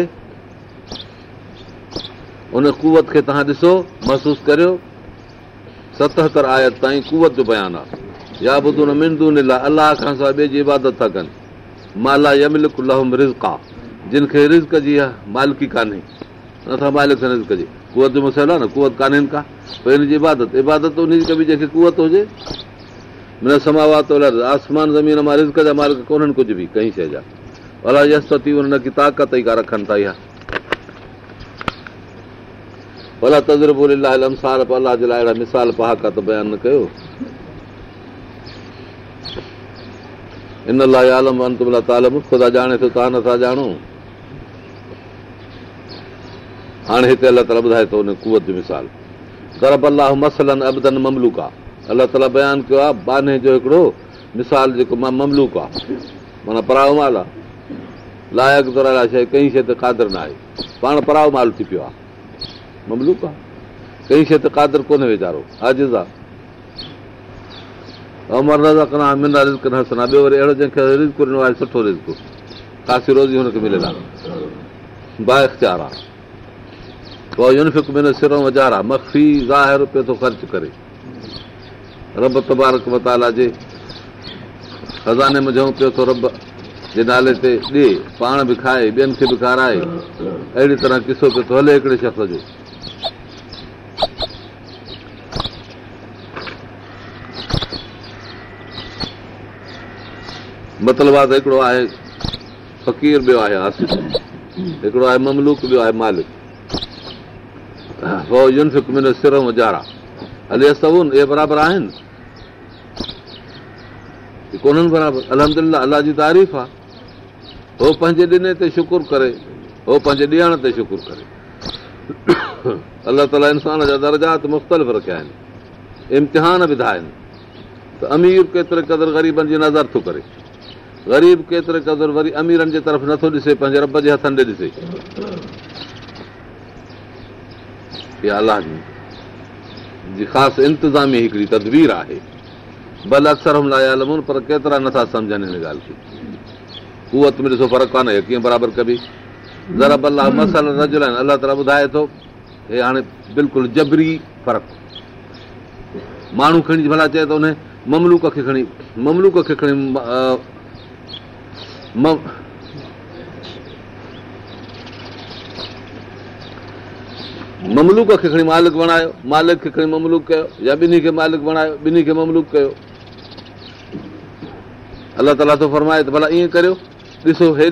उन कुवत खे तव्हां ॾिसो महसूस करियो सतहतरि आयत ताईं कुवत जो बयानु आहे या ॿुधो न अलाह खां सवाइ ॿिए जी इबादत था कनि माला लहम या जिन खे रिज़कजी आहे मालिकी कान्हे नथा मालिक सां रिज़ जी कुवत जो मसइलो आहे न कुवत कान्हे का हिनजी इबादत इबादत कबी जंहिंखे कुवत हुजे न समावा आसमान ज़मीन मां रिज़ जा मालिक कोन्हनि कुझु बि कई शइ जा खे ताक़त ई का रखनि था इहा भला जे लाइ हाणे हिते अलाह ताला ॿुधाए थो हुन मिसाल मसलनि ममलूक आहे अलाह ताला बयानु कयो आहे बाने जो हिकिड़ो मिसाल जेको मां ममलूक आहे माना आहे लाइक़ कई शइ ते कादर न आहे पाण पराओ माल थी पियो आहे कंहिं शइ ते कादर कोन्हे वीचारो हाज़िज़ आहे सुठो रिस्क कासी रोज़ी हुनखे मिले सिरो आहे मखी ज़ाहिर रुपियो थो ख़र्च करे रब तबारक मताला जे ख़ज़ाने मझऊं पियो थो रब जे नाले ते ॾे पाण बि खाए ॿियनि खे बि खाराए अहिड़ी तरह किसो पियो थो हले हिकिड़े शख़्स जो मतिलबु आहे त हिकिड़ो आहे फ़क़ीर ॿियो आहे आसिफ़ हिकिड़ो आहे ममलूक ॿियो आहे मालिक सिर मालिका हले सून इहे बराबरि आहिनि कोन्हनि बराबरि अलहम अलाह जी तारीफ़ आहे हो पंहिंजे ॾिने ते शुकुर करे हो पंहिंजे ॾियण ते शुकुर करे अलाह ताला इंसान जा दर्जात मुख़्तलिफ़ रखिया आहिनि इम्तिहान विधा आहिनि त अमीर केतिरे क़दुरु ग़रीबनि जी नज़र थो करे ग़रीब केतिरे क़दुरु वरी अमीरनि जे तरफ़ नथो ॾिसे पंहिंजे रब जे हथनि ॾे ॾिसे इहा अलाह जी ख़ासि इंतिज़ामी हिकिड़ी तदबीर आहे भले अक्सर हुन लाइ पर केतिरा नथा सम्झनि हिन ॻाल्हि खे कुवत में ॾिसो फ़र्क़ु कान्हे कीअं बराबरि कबी ज़रब अलाह मसल रजल आहिनि अलाह ताला ॿुधाए थो हे हाणे बिल्कुलु जबरी फ़र्क़ु माण्हू खणी भला चए थो उन ममलूक खे खणी ममलूक ममलूक खे खे खणी खणी मालिक बणायो मालिक खे खणी ममलूक कयो या ॿिन्ही खे मालिक बणायो ॿिन्ही खे ममलूक कयो अलाह ताला थो फरमाए त भला ईअं करियो ॾिसो हेॾे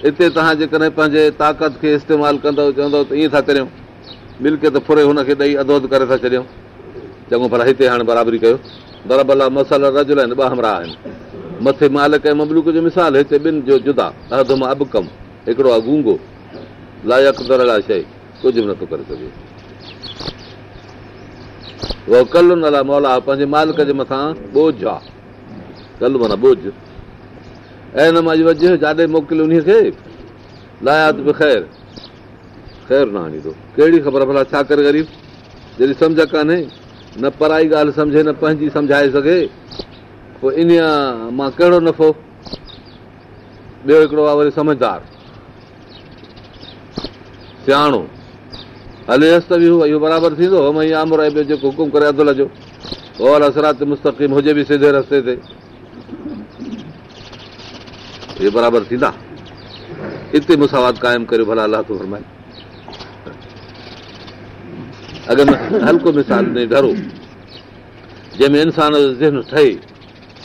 हिते तव्हां जेकॾहिं पंहिंजे ताक़त खे इस्तेमालु कंदव चवंदव त ईअं था करियूं मिलके त फुरे हुनखे ॾेई अधो अधु करे था छॾियूं चङो भला हिते हाणे बराबरी कयो पर भला मसाला रजल आहिनि ॿ हमरा आहिनि मथे मालिक ऐं मबलूक जो मिसाल हिते ॿिनि जो जुदा अधु मां कमु हिकिड़ो आहे गूंगो लायक लाइक़ु शइ कुझु बि नथो करे सघे उहो न मौला पंहिंजे मालिक जे मथां ॿोझ आहे कल माना ॿोझ ऐं न मां इहो जाॾे मोकिल उन खे लाया त ख़ैरु ख़ैरु न आणी कहिड़ी ख़बर भला छा कर ग़रीब जॾहिं सम्झ कान्हे न पराई ॻाल्हि सम्झे न पंहिंजी सम्झाए सघे पोइ इन मां कहिड़ो नफ़ो ॿियो हिकिड़ो आहे वरी समझदार सियाणो हले रस्त बि उहो इहो बराबरि थींदो आमिर जेको हुकुम करे अधु लजो होल असरात मुस्तक़िम हुजे बि सिधे रस्ते ते इहे बराबरि थींदा हिते मुसावात क़ाइमु करियो भला अलाह थो फरमाए अगरि हर को मिसाल ॾिनई घरो जंहिंमें इंसान जो ज़हन ठहे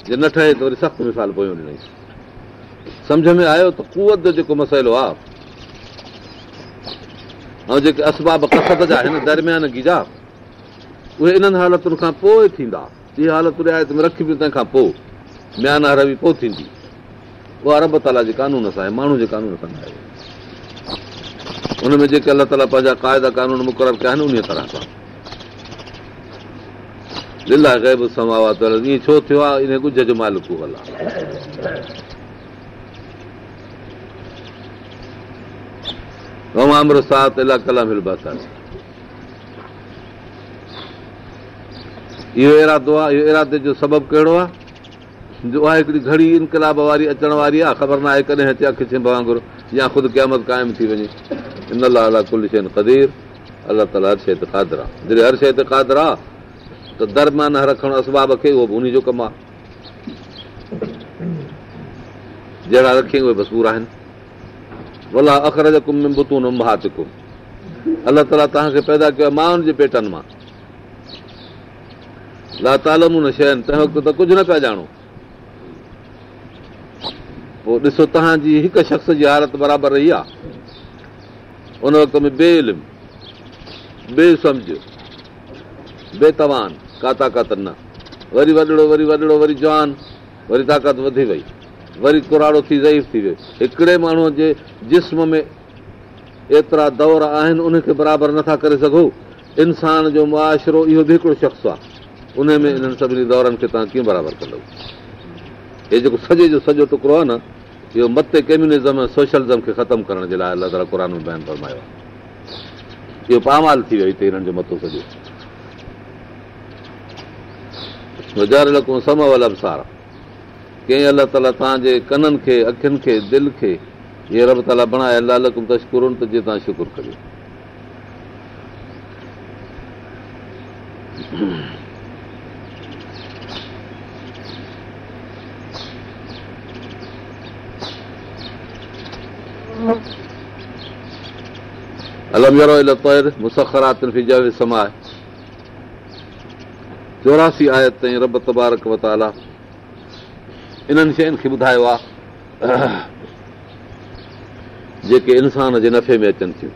जे न ठहे त वरी सख़्तु मिसाल पोयो ॾिनई सम्झ में आयो त कुवत जो जेको मसइलो आहे ऐं जेके असबाब जा हिन दरमियान गिजा उहे इन्हनि हालतुनि खां पोइ थींदा इहे हालतूं रु में त रखी बि तंहिंखां पोइ मयानार बि पोइ थींदी अरब ताला जे कानून सां आहे माण्हू जे कानून सां आहे हुनमें जेके अलाह ताला पंहिंजा क़ाइदा कानून मुक़ररु कया आहिनि उन सां इहो इरादो आहे इहो इरादे जो सबबु कहिड़ो आहे घड़ी इनकलाब वारी अचण वारी आहे ख़बर न आहे कॾहिं या ख़ुदि क़ाइमु थी वञे अलाह हर शइ ते हर शइ ते कादर आहे त दरमान न रखणु असबाब खे उहो उन जो कमु आहे जहिड़ा रखी उहे अलाह ताला तव्हांखे पैदा कयो माउनि जे पेटनि मां तालमून शइ तंहिं वक़्तु त कुझु न पिया ॼाणूं पोइ ॾिसो तव्हांजी हिकु शख़्स जी हालत बराबरि रही आहे उन वक़्त में बे इल्मु बेसमुझ बेतवान का ताक़त न वरी वॾड़ो वरी वॾड़ो वरी जवान वरी ताक़त वधी वई वरी कुराड़ो थी ज़ईफ़ थी वियो हिकिड़े माण्हूअ जे जिस्म में एतिरा दौर आहिनि उनखे बराबरि नथा करे सघो इंसान जो मुआशिरो इहो बि हिकिड़ो शख़्स आहे उन में इन्हनि सभिनी दौरनि खे तव्हां कीअं बराबरि कंदव हे जेको सॼे जो सॼो टुकड़ो आहे न इहो मथे केम्यूनिज़म ऐं खे ख़तमु करण जे लाइ इहो पामाल थी वियो हिते हिननि जो मथो सॼो कंहिं अलाह ताला तव्हांजे कननि खे अखियुनि खे दिलि खे चौरासी आयतारकाल इन्हनि शयुनि खे ॿुधायो आहे जेके इंसान जे नफ़े में अचनि थियूं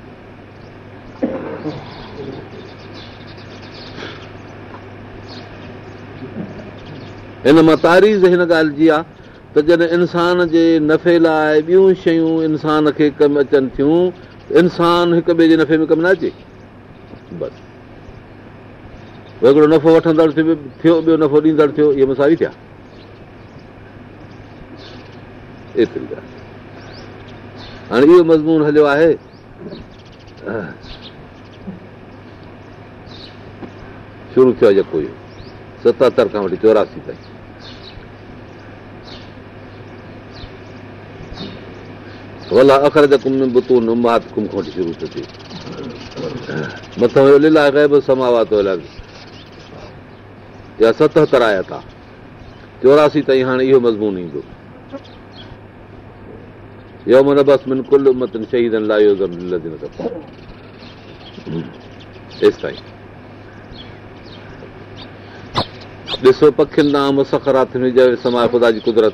हिन मां तारीज़ हिन ॻाल्हि जी आहे त जॾहिं इंसान जे नफ़े लाइ ॿियूं शयूं इंसान खे कमु अचनि थियूं इंसान हिक ॿिए जे नफ़े में कमु न अचे बसि हिकिड़ो नफ़ो वठंदड़ थियो थियो ॿियो नफ़ो ॾींदड़ थियो इहे मसाफ़ थिया हाणे इहो मज़मून हलियो आहे शुरू थियो आहे जेको इहो सतहतरि खां वठी चोरासी ताईं सतह कराया था चौरासी ताईं हाणे इहो मज़मून ईंदो बसि शहीदनि लाइ ॾिसो पखियुनि जी कुदरत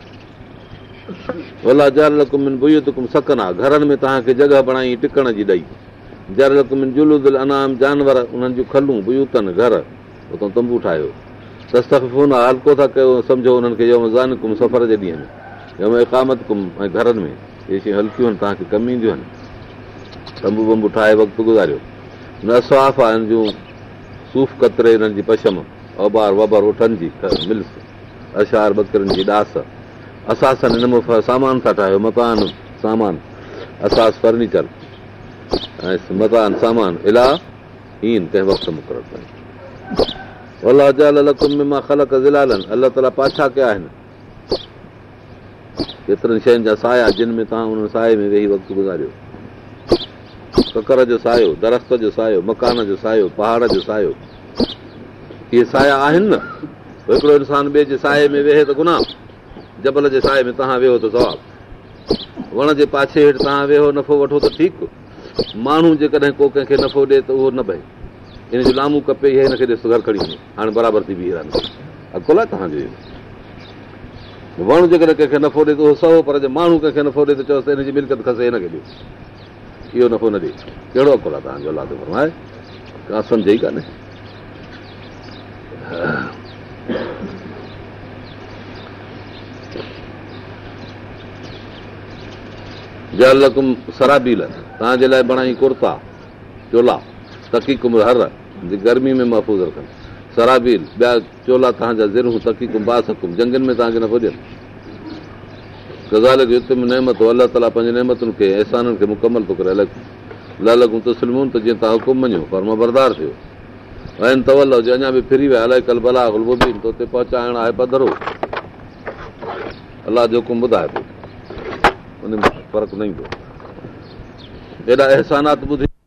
भला जलिन सकन आहे घरनि में तव्हांखे जॻह बणाई टिकण जी ॾेई जानवर उन्हनि जूं खलूं घर उतां तंबू ठाहियो त हल्को था कयो सम्झो उन्हनि खे यम सफ़र जे ॾींहं में यम इकामत कुम ऐं घरनि में इहे शयूं हल्कियूं आहिनि तव्हांखे कमु ईंदियूं आहिनि तंबू वंबू ठाहे वक़्तु गुज़ारियो न साफ़ आहे हिन जूं सूफ़ कतरे हिननि जी पशम अबार वबार उठनि जी मिल्स अशार बकरनि जी ॾास असासन हिन असास सामान था ठाहियो मकान सामान असास फर्नीचर ऐं मकान सामान इलाह ताला पाछा कया आहिनि केतिरनि शयुनि जा साया जिन में तव्हां हुन साए में वेही वक़्तु गुज़ारियो ककर जो सायो दरख़्त जो सायो मकान जो सायो पहाड़ जो सायो इहे साया आहिनि न हिकिड़ो इंसानु ॿिए जे साए में वेहे त गुनाह जबल जे साए में तव्हां वेहो त सवादु वण जे पाछे हेठि तव्हां वेहो नफ़ो वठो त ठीकु माण्हू जेकॾहिं को कंहिंखे नफ़ो ॾिए त उहो न बहे हिन जो लामू खपे इहे हिनखे ॾिसो घर खणी वञे हाणे बराबरि थी बीह रहंदो अकुल आहे तव्हांजो वण जेकॾहिं कंहिंखे नफ़ो ॾिए त उहो सहो पर जे माण्हू कंहिंखे नफ़ो ॾिए त चओसि त हिन जी मिल्कुत खसे हिनखे ॾियो इहो नफ़ो न ॾिए कहिड़ो अकुल आहे तव्हांजो लाॾो फरमाए का सम्झ ई कान्हे तव्हांजे लाइ बणाई कुर्ता चोला तकी कुम हर गर्मी में महफ़ूज़ रखनि सराबील चोला तव्हांजा ताला पंहिंजे नेमतुनि खे अहसाननि खे मुकमल थो करे बरदार थियो अञा बि फिरी विया अलाह जो हुकुम ॿुधाए में फ़र्क़ु न ईंदो एॾा अहसानात ॿुधी